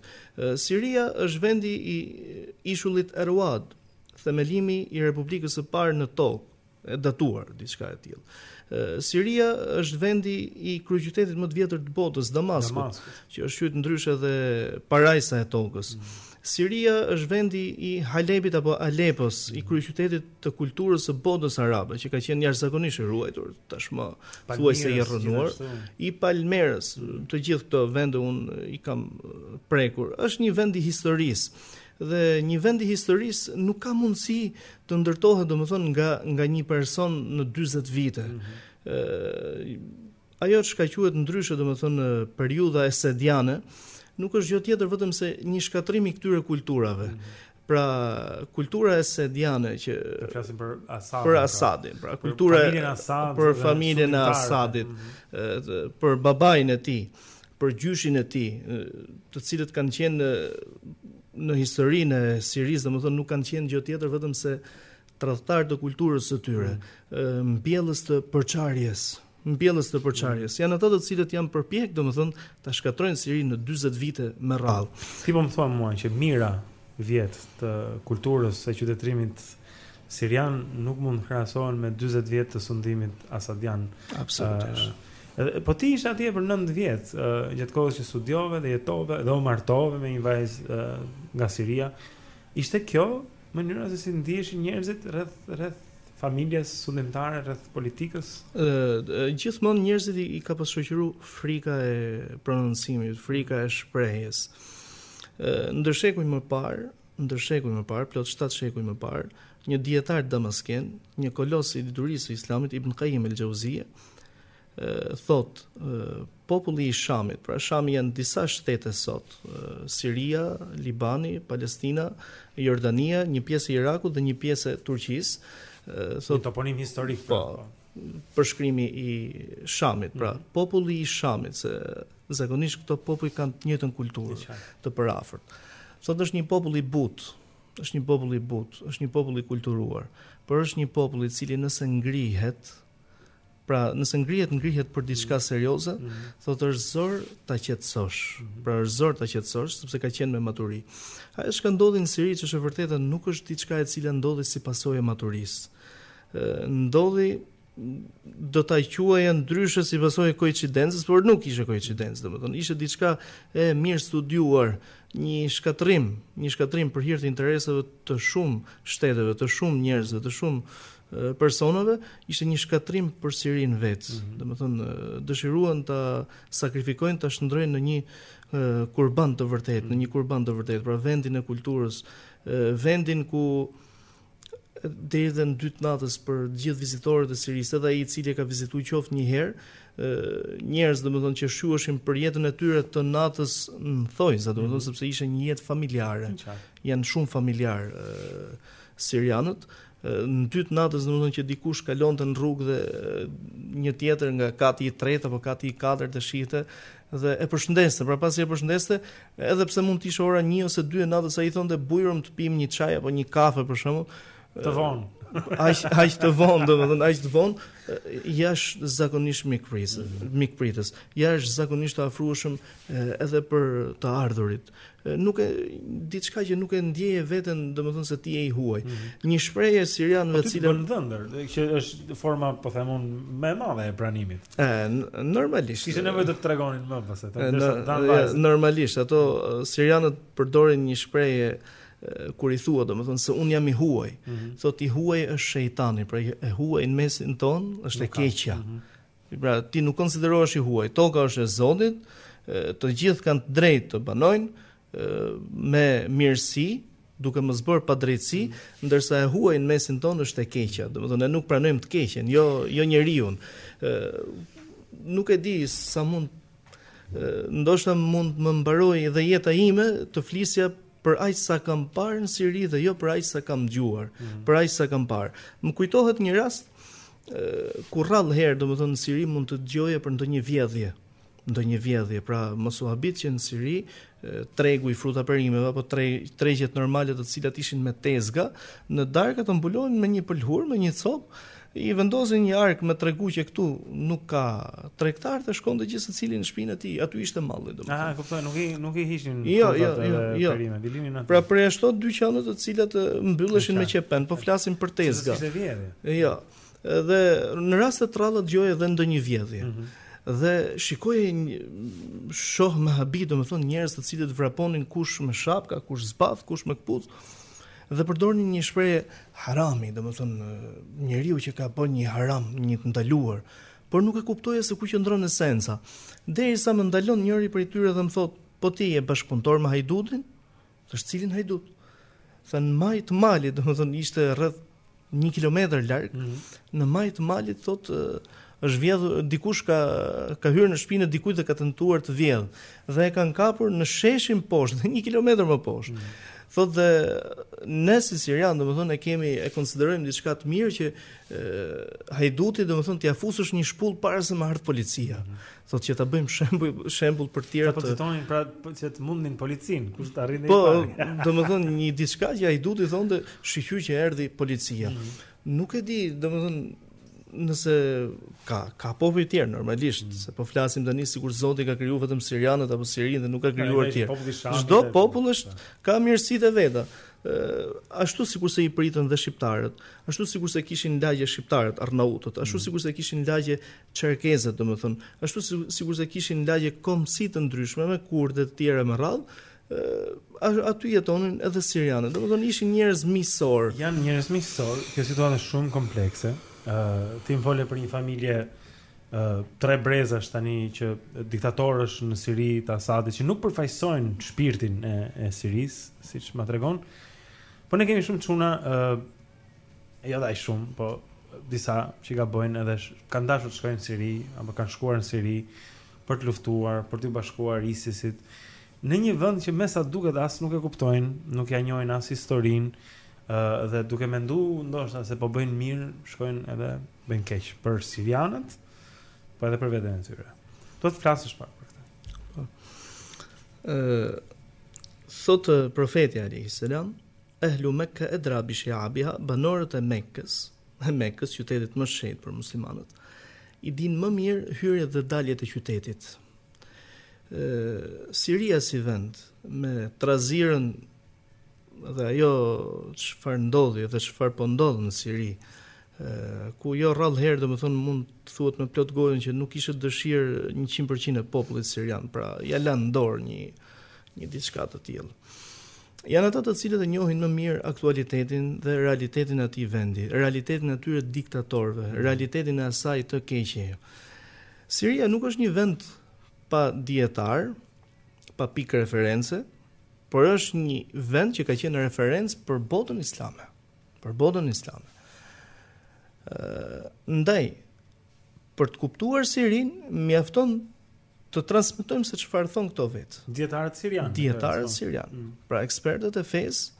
Siria është vendi i ishullit Erwad, themelimi i Republikës së parë në tokë e datuar diçka e tillë. Siria është vendi i kryeqytetit më të vjetër të botës, Damaskut, Damasku. që është quajt ndryshe edhe parajsa e tokës. Mm. Siria është vendi i Halepit apo Alepos, mm. i mhm. kryeqytetit të kulturës së botës arabe, që ka qenë jashtëzakonisht i ruajtur tashmë, thuajse i rrënuar, i Palmerës, mm. të gjithë këto vende unë i kam prekur. Është një vend i historisë. Dhe një vend i historisë nuk ka mundësi të ndërtohet, domethënë nga nga një person në 40 vite. Mm -hmm. Ë ajo çka quhet ndryshe, domethënë periudha asadiane, nuk është gjë tjetër vetëm se një shkatërrim i këtyre kulturave. Mm -hmm. Pra kultura asadiane që të flasim për Asadin. Për pra. Asadin, pra, pra kultura për familjen e Asadit, mm -hmm. për babain e tij. për gjyshin e tij, të cilët kanë qenë në historinë e Sirisë, domethënë nuk kanë qenë gjë tjetër vetëm se tradhtarë të kulturës së tyre, mm. mbjellës të përçarjes, mbjellës të përçarjes. Janë ata të cilët janë përpjek, domethënë, ta shkatërrojnë Sirinë në 40 vite me radhë. Ti po më thua mua që mijëra vjet të kulturës së qytetërimit sirian nuk mund të krahasohen me 40 vjet të sundimit asadian. Absolutisht. Uh, Edhe po ti ishe atje për 9 vjet, uh, gjatë kohës që studiove dhe jetove dhe u martove me një vajzë uh, nga Siria. Ishte kjo mënyra se si ndiheshin njerëzit rreth rreth familjes sundimtare rreth politikës? Ë gjithmonë njerëzit i, i ka pas shoqëruar frika e prononcimit, frika e shprehjes. Ë ndër shekuj më parë, Ndër shekuj më parë, plot shtatë shekuj më parë, një dijetar damasken, një kolos i diturisë së Islamit, Ibn Kajim el-Xheuzije, thotë, populli i Shamit, pra Shami janë disa shtete sot, Siria, Libani, Palestina, Jordania, një pjesë e Irakut dhe një pjesë e Turqisë, thotë një toponim historik. Po, pra. përshkrimi i Shamit, pra mm. populli i Shamit, se zakonisht këto popuj kanë të njëjtën kulturë të përafërt. Thotë është një popull i butë, është një popull i butë, është një popull i kulturuar, por është një popull i cili nëse ngrihet, pra nëse ngrihet, ngrihet për diçka mm. serioze, mm -hmm. thotë është zor ta qetësosh. Mm -hmm. Pra është zor ta qetësosh sepse ka qenë me maturi. Ajo që ka ndodhur në Siri, që është e vërtetë, nuk është diçka e cila ndodhi si pasojë e maturisë ndodhi do ta quaja ndryshe si pasojë e koincidencës, por nuk ishte koincidencë, domethënë ishte diçka e mirëstudiuar, një shkatërrim, një shkatërrim për hir të interesave të shumë shteteve, të shumë njerëzve, të shumë personave, ishte një shkatërrim për Sirin vetë. Mm -hmm. Domethënë dëshiruan ta sakrifikojnë, ta shndërrojnë në një kurban të vërtetë, mm -hmm. në një kurban të vërtetë, pra vendin e kulturës, vendin ku deri dhe në dy të natës për të gjithë vizitorët e Sirisë, edhe ai i cili e ka vizituar qoftë një herë, njerëz domethënë që shquheshin për jetën e tyre të natës në thonjza, domethënë mm -hmm. sepse ishte një jetë familjare. Janë shumë familjarë sirianët. Në dy të natës domethënë që dikush kalonte në rrugë dhe një tjetër nga kati i tretë apo kati i katërt të shihte dhe e përshëndeste, pra pasi e përshëndeste, edhe pse mund të ishte ora 1 ose 2 e natës, ai thonte bujrum të pimë një çaj apo një kafe për shembull, të vonë. Aq aq të vonë, domethënë aq të vonë, jashtëzakonisht mikpritës, mikpritës. Jashtëzakonisht të afrueshëm edhe për të ardhurit. Nuk e diçka që nuk e ndjeje veten, domethënë se ti je i huaj. Mm -hmm. Një shprehje siriane e cila bën dhëndër, që është forma, po them unë, më e madhe e pranimit. E, normalisht. Kishte nevojë të tregonin më pas atë, ndërsa dhanë vajzë. Normalisht, ato sirianët përdorin një shprehje kur i thua, domethënë se unë jam i huaj. Mm -hmm. Thotë i huaj është shejtani, pra e huaj në mesin tonë është e keqja. Mm -hmm. Pra, ti nuk konsiderohesh i huaj. Toka është e Zotit, të gjithë kanë të drejtë të banojnë me mirësi, duke mos bërë padrejtësi, ndërsa e huaj në mesin tonë është e keqja. Domethënë ne nuk pranojmë të keqen, jo jo njeriu. ë nuk e di sa mund ndoshta mund më mbarojë edhe jeta ime të flisja për aq sa kam parë në Siri dhe jo për aq sa kam dëgjuar, mm. për aq sa kam parë. Më kujtohet një rast Ku rrallë herë, domethënë në Siri mund të dëgjoje për ndonjë vjedhje, ndonjë vjedhje, pra mos u habit që në Siri tregu i fruta-perimeve apo tre, tregjet normale të cilat ishin me tezga, në darkë të mbulohen me një pëlhurë, me një copë, i vendosin një arkë me tregu që këtu nuk ka tregtar të shkon të gjithë secili në shtëpinë e tij, aty ishte malli domethënë. Ah, kuptoj, nuk i nuk i hiqnin jo, jo, jo, jo. perime, i linin aty. Pra për ashtu dyqanet të cilat mbylleshin me qepen, po flasim për tezga. Ishte vjedhje. Jo. Dhe në raste të rralla dëgjoj edhe ndonjë vjedhje. Mm -hmm. Dhe shikoj një, shoh me habi, domethënë njerëz të cilët vraponin kush me shapka, kush zbath, kush me këpucë dhe përdornin një shprehje harami, domethënë njeriu që ka bërë një haram, një të ndaluar, por nuk e kuptoja se ku qëndron esenca. Derisa më ndalon njëri prej tyre dhe më thot, "Po ti je bashkëpunëtor me hajdutin?" Thashë cilin hajdut? Tha në majë të malit, domethënë ishte rreth 1 kilometër larg. Mm -hmm. Në majë të malit thotë është vjedhur dikush ka ka hyrë në shtëpinë e dikujt dhe ka tentuar të vjedh dhe e kanë kapur në sheshin poshtë, 1 kilometër më poshtë. Mm -hmm thotë dhe ne si sirian domethënë e kemi e konsiderojmë diçka të mirë që e, hajduti domethënë t'ia fusësh një shpullë para se ta marrë policia. Mm -hmm. Thotë që ta bëjmë shembull, shembull për të tjerë. A, po nxitonin pra po, që të mundnin policin, kush të arrinte, po, i pari. Po, domethënë një diçka që hajduti thoshte shyqyr që erdhi policia. Mm -hmm. Nuk e di, domethënë nëse ka ka popuj të tjerë normalisht, mm. se po flasim tani sikur Zoti ka krijuar vetëm sirianët apo Sirinë dhe nuk ka krijuar të tjerë. Çdo popull është ka mirësitë e veta. Ashtu sikurse i pritën dhe shqiptarët, ashtu sikurse kishin lagje shqiptarët arnautët, ashtu mm. sikurse kishin lagje çerkezët domethënë, ashtu si, sikurse kishin lagje kombësi të ndryshme me kurdë e të tjera me radhë, aty jetonin edhe sirianët. Domethënë ishin njerëz miqësorë. Janë njerëz miqësorë, kjo situatë është shumë komplekse. ë uh, Ti më fole për një familje ë uh, tre brezash tanimë diktatorësh në Siri të Asadit që nuk përfaqësojnë shpirtin e e Sirisë, siç ma tregon. Po ne kemi shumë çuna ë uh, jo dhe aq shumë, po disa që gabojnë edhe kanë dashur të shkojnë në Siri apo kanë shkuar në Siri për të luftuar, për t'iu bashkuar ISIS-it në një vend që mesa duket as nuk e kuptojnë, nuk ja njohin as historinë, ë uh, dhe duke menduar ndoshta se po bëjnë mirë, shkojnë edhe bëjnë keq për sirianët, po edhe për veten e tyre. Do të flasësh pak për këtë. Po. Ë uh, thotë profeti alejhi selam Ehlu Mekka edra bi shi'abiha, banorët e Mekës, e Mekës, qytetit më të shenjtë për muslimanët, i dinë më mirë hyrjet dhe daljet e qytetit. Ë Siria si vend me trazirën dhe ajo çfarë ndodhi dhe çfarë po ndodh në Siri ku jo rrallë herë domethënë mund të thuhet me plot gojë që nuk kishte dëshirë 100% e popullit sirian, pra ja lanë në dorë një një diçka të tillë. Janë ata të cilët e njohin më mirë aktualitetin dhe realitetin e atij vendi, realitetin e atyre diktatorëve, mm. realitetin e asaj të keqe. Siria nuk është një vend pa dijetarë, pa pikë reference, por është një vend që ka qenë referencë për botën islame. për botën islame. Ndaj, për të kuptuar Sirinë, mjafton të transmetojmë se çfarë thon këto vetë. Dijetarët sirianë. Dijetarët sirianë. Mm. Pra ekspertët e fesë,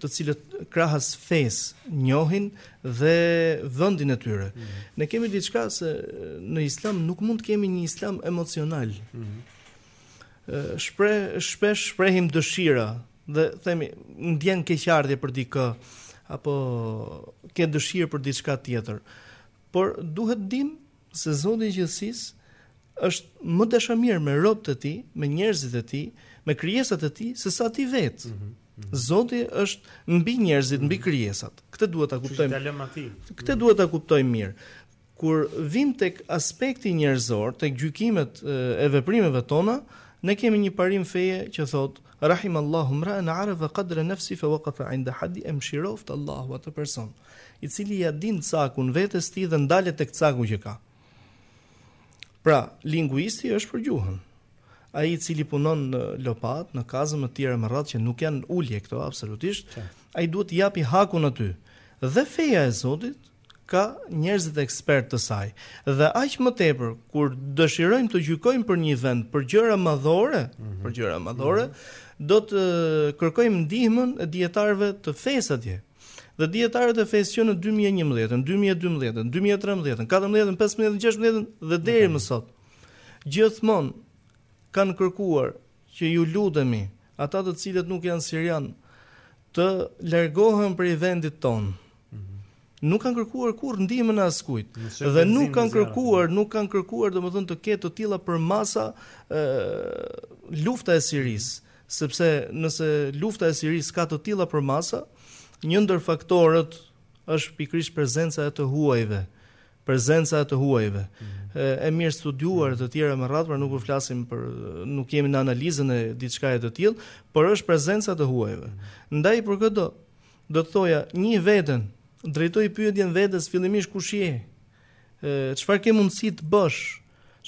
të cilët krahas fesë njohin dhe vendin e tyre. Mm. Ne kemi diçka se në Islam nuk mund të kemi një Islam emocional. Mm. Shpre, shpesh shprehim dëshira, Dhe themi, ndjen keqardhje për dikë apo ke dëshirë për diçka tjetër. Por duhet dimë se Zoti i gjithësisë është më dashamirë me robët e tij, me njerëzit e tij, me krijesat e tij se sa ti vetë. Mm -hmm. Zoti është mbi njerëzit, mbi mhm. krijesat. Këtë duhet ta kuptojmë. Këtë duhet ta kuptojmë mirë. Kur vijmë tek aspekti njerëzor, tek gjykimet e veprimeve tona, ne kemi një parim feje që thotë, Rahim Allahu mra'en arafa qadra nafsi fa waqafa 'inda haddi, e mëshiroftë Allahu atë person, i cili ia din cakun vetes së tij dhe ndalet tek caku që ka. Pra, linguisti është për gjuhën. Ai i cili punon në lopatë, në kazmë e tjera me radhë që nuk janë ulje këto absolutisht, ai duhet të japi hakun aty. Dhe feja e Zotit ka njerëzit ekspertë të saj dhe aq më tepër kur dëshirojmë të gjykojmë për një vend për gjëra madhore, mm -hmm. për gjëra madhore, mm -hmm. do të kërkojmë ndihmën e dijetarëve të fesë atje. Dhe dijetarët e fesë që në 2011, në 2012, në 2013, në 14, 15, 16 dhe deri më sot, gjithmonë kanë kërkuar që ju lutemi, ata të cilët nuk janë sirianë, të largohen prej vendit tonë. nuk kanë kërkuar kurrë ndihmën e askujt dhe nuk kanë kërkuar, nuk kanë kërkuar domethënë të ketë të tilla përmasa ë lufta e Sirisë, mm -hmm. sepse nëse lufta e Sirisë ka të tilla përmasa, një ndër faktorët është pikërisht prezenca e të huajve. Mm prezenca e të huajve. Mm. E mirë studiuar të tjera me radhë, pra nuk po flasim për nuk jemi në analizën e diçkaje të tillë, por është prezenca e të huajve. Mm. Ndaj për këtë Do të thoja, njih veten, drejtoji pyetjen vetes fillimisht kush je? Çfarë ke mundësi të bësh?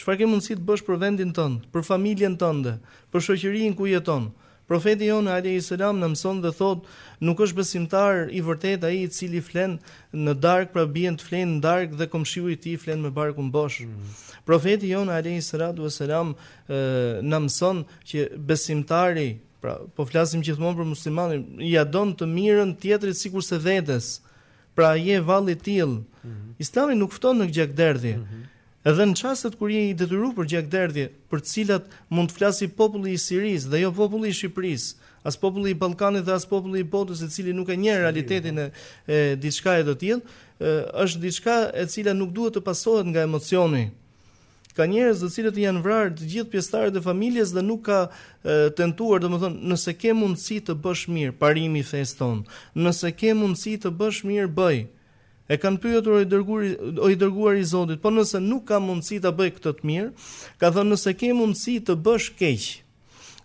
Çfarë ke mundësi të bësh për vendin tënd, për familjen tënde, për shoqërinë ku jeton? Profeti jonë alayhi salam na mëson dhe thotë, nuk është besimtar i vërtetë ai i cili flen në darkë, pra bien të flejë në darkë dhe komshiu i tij flen me barkun bosh. Mm -hmm. Profeti jonë alayhi salatu wasalam na mëson që besimtari Pra, po flasim gjithmonë për muslimanin, ia don të mirën tjetrit sikurse vetes. Pra je vallë i tillë. Mm -hmm. Islami nuk fton në gjakderdhje. Mm -hmm. Edhe në çastet kur je i detyruar për gjakderdhje, për të cilat mund të flasi populli i Sirisë dhe jo populli i Shqipërisë, as populli i Ballkanit dhe as populli i botës, i cili nuk e njeh realitetin e, e diçkaje të tillë, është diçka e cila nuk duhet të pasohet nga emocioni. ka njerëz të cilët i janë vrarë të gjithë pjesëtarët e familjes dhe nuk ka e, tentuar, domethënë, nëse ke mundësi të bësh mirë, parimi i fesë tonë. Nëse ke mundësi të bësh mirë, bëj. E kanë pyetur o i dërguari, o i dërguari i Zotit, po nëse nuk ka mundësi ta bëj këtë të mirë, ka thënë nëse ke mundësi të bësh keq,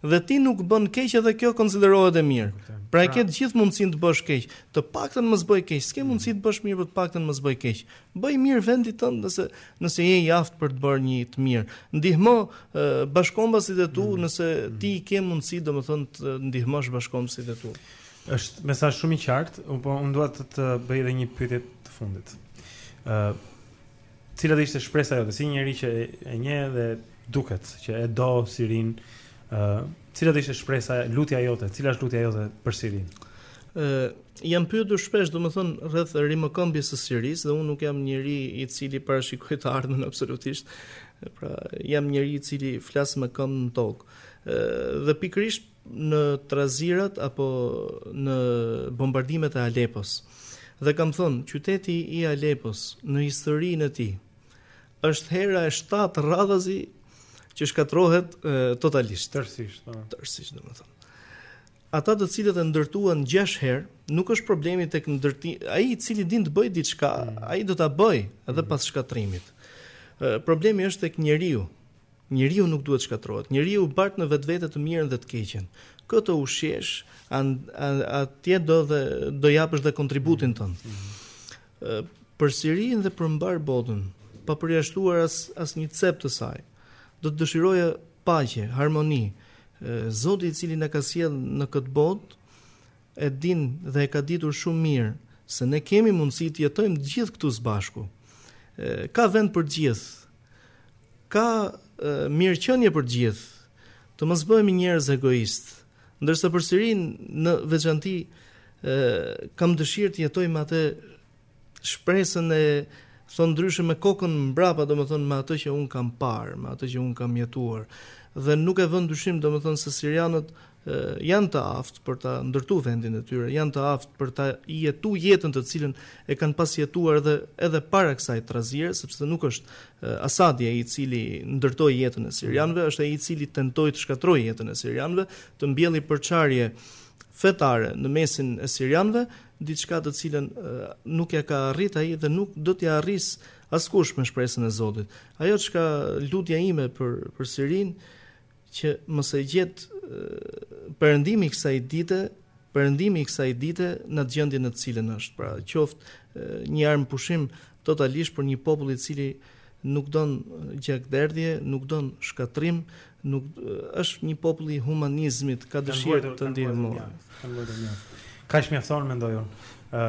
Dhe ti nuk bën keq edhe kjo konsiderohet e mirë. Pra e pra- ke të gjithë mundësinë të bësh keq. Të paktën mos bëj keq. S'ke mm. mundësi të bësh mirë, por të paktën mos bëj keq. Bëj mirë vendit tënd nëse nëse je i aftë për të bërë një të mirë. Ndihmo bashkombasit e tu mm. nëse mm. ti ke mundësi, domethënë të ndihmosh bashkombasit e tu. Është mesazh shumë i qartë, por unë dua të të bëj edhe një pyetje të fundit. Ë Cila do ishte shpresa jote si një njeri që e njeh dhe duket që e do Sirin, ë uh, cila do ishte shpresa lutja jote, cila është lutja jote për Sirin? ë uh, jam pyetur shpesh domethën rreth rimëkëmbjes së Siris dhe unë nuk jam njeri i cili parashikoj të ardhmen absolutisht. Pra jam njeri i cili flas me këmbë në tokë. ë uh, dhe pikërisht në trazirat apo në bombardimet e Alepos. Dhe kam thënë, qyteti i Alepos në historinë e tij është hera e 7 radhazi që shkatrohet totalisht. Tërsisht, po. Tërsisht, domethënë. Ata të cilët e ndërtuan 6 herë, nuk është problemi tek ndërti, ai i cili din të bëjë diçka, mm. ai do ta bëjë edhe mm. pas shkatrimit. Problemi është tek njeriu. Njeriu nuk duhet të shkatërrohet. Njeriu bart në vetvete të mirën dhe të keqen. Kë të ushqesh, atje do do japësh dhe kontributin tënd. Për Sirinë dhe për mbar botën, pa përjashtuar as asnjë cep të saj, do të dëshiroja paqe, harmoni. Zoti i cili na ka sjell në këtë botë e din dhe e ka ditur shumë mirë se ne kemi mundësi të jetojmë gjithë këtu së bashku. Ka vend për të gjithë, Ka mirëqenie për të gjithë. Të mos bëhemi njerëz egoistë. Ndërsa për Sirinë në veçanti kam dëshirë të jetoj me atë shpresën e thon ndryshe me kokën mbrapa, domethënë me atë që un kam parë, me atë që un kam jetuar. Dhe nuk e vë në dyshim domethënë se sirianët janë të aftë për ta ndërtu vendin e tyre, janë të aftë për ta jetu jetën të cilën e kanë pas jetuar edhe edhe para kësaj trazire, sepse nuk është uh, Asadi ai i cili ndërtoi jetën e sirianëve, është ai i cili tentoi të shkatërrojë jetën e sirianëve, të mbjelli përçarje fetare në mesin e sirianëve, diçka të cilën uh, nuk ja ka arrit ai dhe nuk do t'ja arris askush me shpresën e Zotit. Ajo çka lutja ime për për Sirinë Që mos e gjet perëndimi i kësaj dite, perëndimi i kësaj dite në atë gjendje në të cilën është. Pra, qoftë një armëpushim totalisht për një popull i cili nuk don gjakderdhje, nuk don shkatrim, është një popull i humanizmit, ka dëshirë të ndihmojë. Kaq mjafton mendoj unë. Ë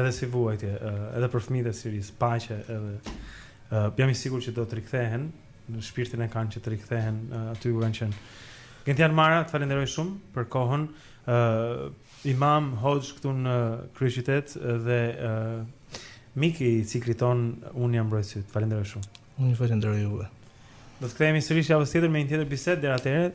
edhe si vuajtje, edhe për fëmijët e Sirisë, paqe edhe ë jam i sigurt që do të rikthehen Në shpirtin e kanë që të rikthehen aty ku kanë qenë. Gentian Mara, të falenderoj shumë për kohën. ë uh, imam hoxhë këtu në kryeqytet dhe ë uh, mik i ciklit tonë, Unë jam mbrojtësi. Të falenderoj shumë. Unë ju falenderoj juve. Do të kthehemi sërish javën tjetër me një tjetër bisedë deri atëherë.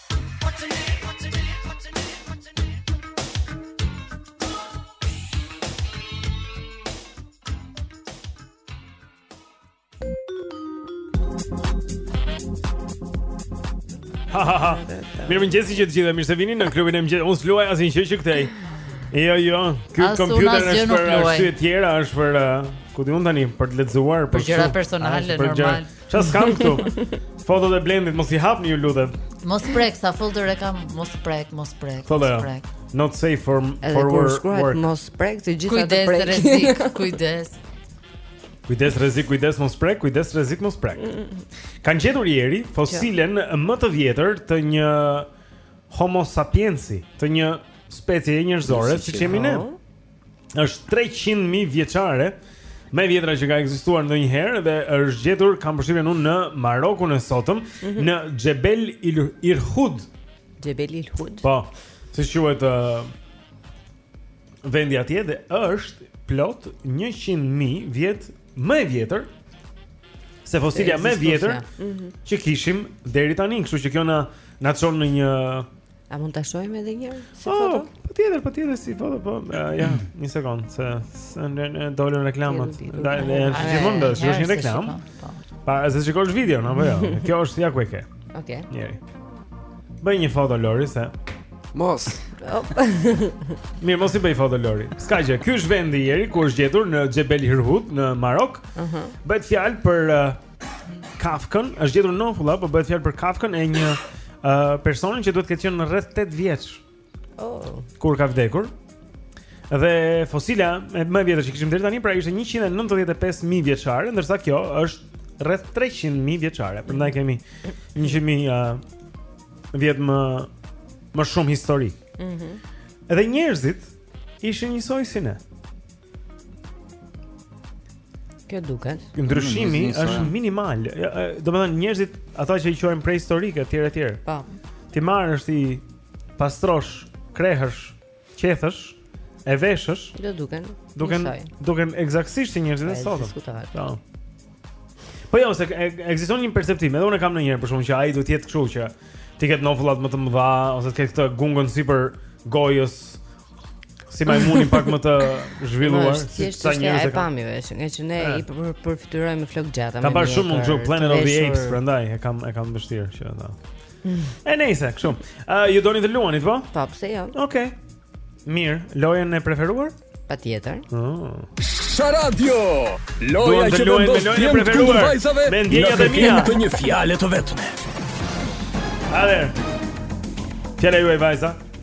Mirëmëngjesi të gjithë mirë se vini në klubin e mëngjesit. Unë s'luaj asnjë gjë që këtej. Jo, jo. Ky kompjuter është për arsye të tjera, është për uh, ku di unë tani, për të lexuar, për gjëra personale normale. Çfarë kam këtu? Fotot e Blendit mos i hapni ju lutem. Mos prek sa folder e kam, mos prek, mos prek, mos jo. prek. Not safe for work. Kujdes, mos prek të gjitha të prek. Kujdes rrezik, kujdes. Kujdes rrezik, kujdes mos prek, kujdes rrezik mos prek. Kanë gjetur njeri fosilen më të vjetër të një Homo sapiensi, të një specie njerëzore, siç jemi ne. është 300 mijë vjeçare, më e vjetra që ka ekzistuar ndonjëherë dhe është gjetur kam përshtypjen unë në Marokun e sotëm, mm -hmm. në Jebel Irhud. Jebel Irhud. Po, siç quhet uh, vendi atje dhe është plot 100 mijë vjet më e vjetër se fosilja më e vjetër mm -hmm. që kishim deri tani, kështu që kjo na na çon në një A mund ta shohim edhe një herë si oh, foto? Patjetër, patjetër si foto, po uh, ja, një sekond se na dolën reklamat. Dai, ne është gjithmonë do të shohësh një reklamë. Po. Pa, që ta shikosh videon apo jo? Kjo është ja ku e ke. Okej. Njeri. Bëj një foto Lori se. Mos. Mirë, mos i bëj foto Lori. S'ka gjë. Ky është vendi, njeri ku është gjetur në Jebel Irhud në Marok. Ëh. Uh -huh. Bëhet fjalë për uh, Kafkën, është gjetur nofulla, po bëhet fjalë për kafkën e një uh, personi që duhet të ketë qenë rreth 8 vjeç. Oh. Kur ka vdekur. Dhe fosila më e vjetër që kishim deri tani pra ishte 195000 vjeçare, ndërsa kjo është rreth 300000 vjeçare. Prandaj kemi 100000 uh, vjet më më shumë histori. Mhm. Mm Edhe njerëzit ishin njësoj si ne. Kjo duket. Ndryshimi mm, është minimal. Domethënë njerëzit ata që i quajmë prehistorikë etj etj. Po. T'i marrësh t'i pastrosh, krehësh, qethësh, e veshësh. Do duken. Duken duken ekzaktësisht si njerëzit e sotëm. Po. Po jo, se ekziston një perceptim, edhe unë kam ndonjëherë për shkakun që ai duhet të jetë kështu që t'i ketë nofullat më të mëdha ose të ketë këtë gungën sipër gojës si majmunin pak më të zhvilluar, si sa njerëz e kam. Është thjesht nga që ne eh. i përfytyrojmë me flokë të gjata me. Kam parë shumë unë Planet of the Apes, prandaj e kam e kam vështirë që ata. Mm. E nejse, kështu. Ë ju doni të luani, po? Po, pse jo? Okej. Mirë, lojën e preferuar? Patjetër. Oh. Sa radio. Loja që do të lojë e preferuar. Me ndjenjat e mia. Të një fjalë të vetme. A ver. Fjala juaj vajza.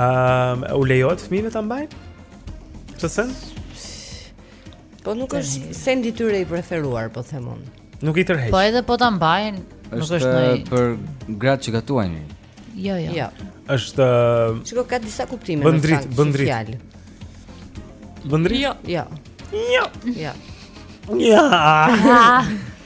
Ehm, uh, u lejohet fëmijëve ta mbajnë? Këtë send? Po nuk është sendi i tyre i preferuar, po them unë. Nuk i tërheq. Po edhe po ta mbajnë, nuk është për gratë që gatuajnë. Jo, jo. Jo. Është Shiko ka disa kuptime në fakt. Bën dritë, bën dritë. Bën dritë? Jo, jo. Jo. Jo. Ja.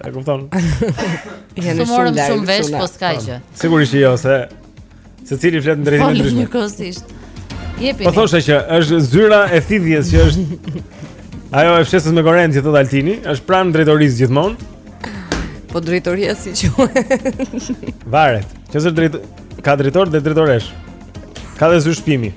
E kupton? Ja në shumë lajë. S'u mor vesh, po s'ka po, gjë. Sigurisht jo, se secili flet në drejtime të ndryshme. Po njëkohësisht. Jepi. Po thoshte që është zyra e thithjes që është Ajo e fshesës me korent që thotë Altini, është pranë drejtorisë gjithmonë. Po drejtoria si quhet? Varet. Se drejt ka drejtor dhe drejtoreshë. Ka dhe zyrë shpimi.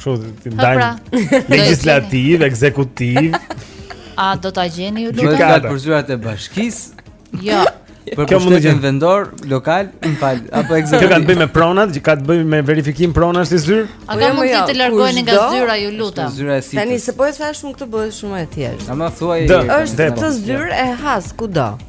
Kështu t'i ndaj. Pra. Legjislativ, ekzekutiv. A do ta gjeni ju lutem? Gjykatë për zyrat e bashkisë. Jo. Por kjo mund të jetë vendor, lokal, më fal, apo ekzekutiv. Kjo ka të bëjë me pronat, që ka të bëjë me verifikim pronash kjo zyrë. A ka jo, mundësi jo, të largoheni nga zyra ju lutem? Zyra e sipër. Tani se po e thashë unë këtë bëhet shumë e thjeshtë. Ama thuaj, është zyrë e has kudo.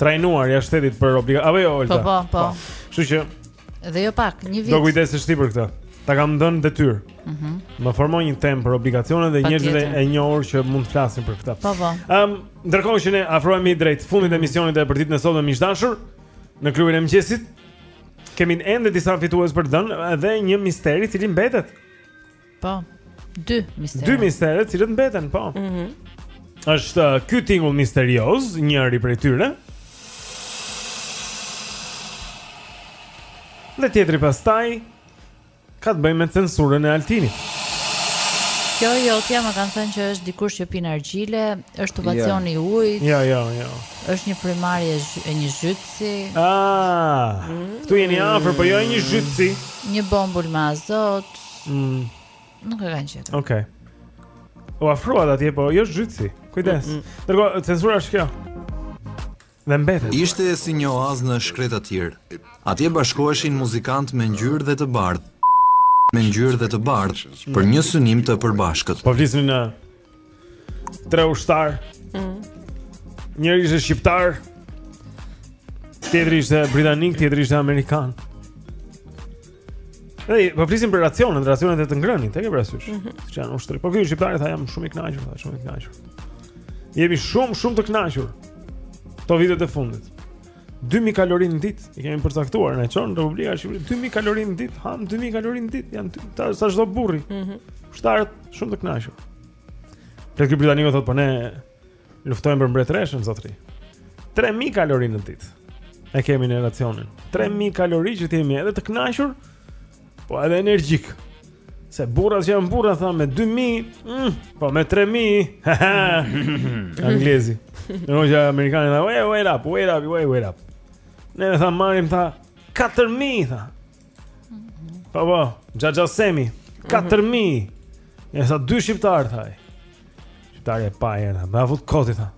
trajnuarja shtetit për obliga apo jo Olta. Po, po, po. po. Kështu që dhe jo pak, një vit. Do kujdesesh ti për këtë. Ta kam dhënë detyrë. Mhm. Mm më formo një temë për obligacionet dhe njerëzit e njohur që mund të flasin për këtë. Po, po. Ëm, um, ndërkohë që ne afrohemi drejt fundit të emisionit dhe për ditën e sotme miq dashur në klubin e mëngjesit, kemi ende disa fitues për të dhënë dhe një mister i cili mbetet. Po. Dy mistere. Dy mistere, të cilët mbeten, po. Mhm. Mm është uh, ky tingull misterioz, njëri prej tyre. Dhe tjetri pastaj ka të bëjë me censurën e Altinit. Kjo jotja më kanë thënë që është dikush që pin argjile, është tubacion i ujit. Jo, jo, jo. Është një frymëmarrje zhy- e një zhytësi, Ah, këtu jeni afër, po jo e një zhytësi. një bombol me azot. Mm. Nuk e kanë gjetur. Okej. Okay. U afruat atje, po jo zhytësi. Kujdes. Mm -mm. Dërgo, censura është kjo. Dhe mbetet. Ishte si një oaz në shkretëtirë. Atje bashkoheshin muzikantë me ngjyrë dhe të bardhë. Me ngjyrë dhe të bardhë për një synim të përbashkët. Po flisnin në Tre ushtarë. Mm. Njëri ishte shqiptar. Tjetri ishte britanik, tjetri ishte amerikan. Ej, po flisnin për racionet, racionet e të ngrënit, e ke parasysh. Mm -hmm. Që janë ushtri. Po ky shqiptari tha jam shumë i kënaqur, tha shumë i kënaqur. Jemi shumë shumë të kënaqur. Këto vitet e fundit. 2000 kalori në ditë, i kemi përcaktuar na çon Republika e Shqipërisë, 2000 kalori në ditë, ham 2000 kalori në ditë, jam tha, sa çdo burri. Mhm. Mm Ushtarët shumë të kënaqur. Flet ky britaniku thotë po ne luftojmë për mbretëreshën zotri. 3000 kalori në ditë. E kemi në racionin. 3000 kalori që të jemi edhe të kënaqur, Po edhe energjik. Se burrat që janë burra tha me 2000, mm, po me 3000. Anglezi. Në rrugë ja amerikani tha, "Wait, wait up, wait up, wait, wait up." Ne tha marrim tha 4000 tha. Po po, ja ja semi 4000. Ja sa dy shqiptarë tha. Shqiptari e pa era, m'ia fut kot ti tha.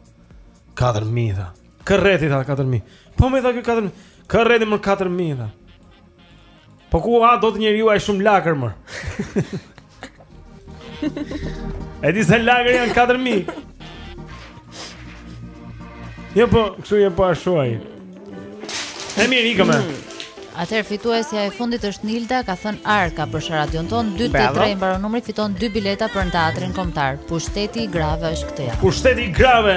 4000 tha. Kërreti tha 4000. Po më tha ky 4000. Kërreti më 4000 tha. Po ku ha dot njeriu aq shumë lakër më. E di se lakër janë 4000. Jo po, kështu jam po ashuaj. E mirë ikëm. Atëherë fituesja e fundit është Nilda, ka thën Arka për sharadën tonë 283 mbaron numri fiton 2 bileta për në teatrin kombëtar. Pushteti i grave është këtë javë. Pushteti i grave.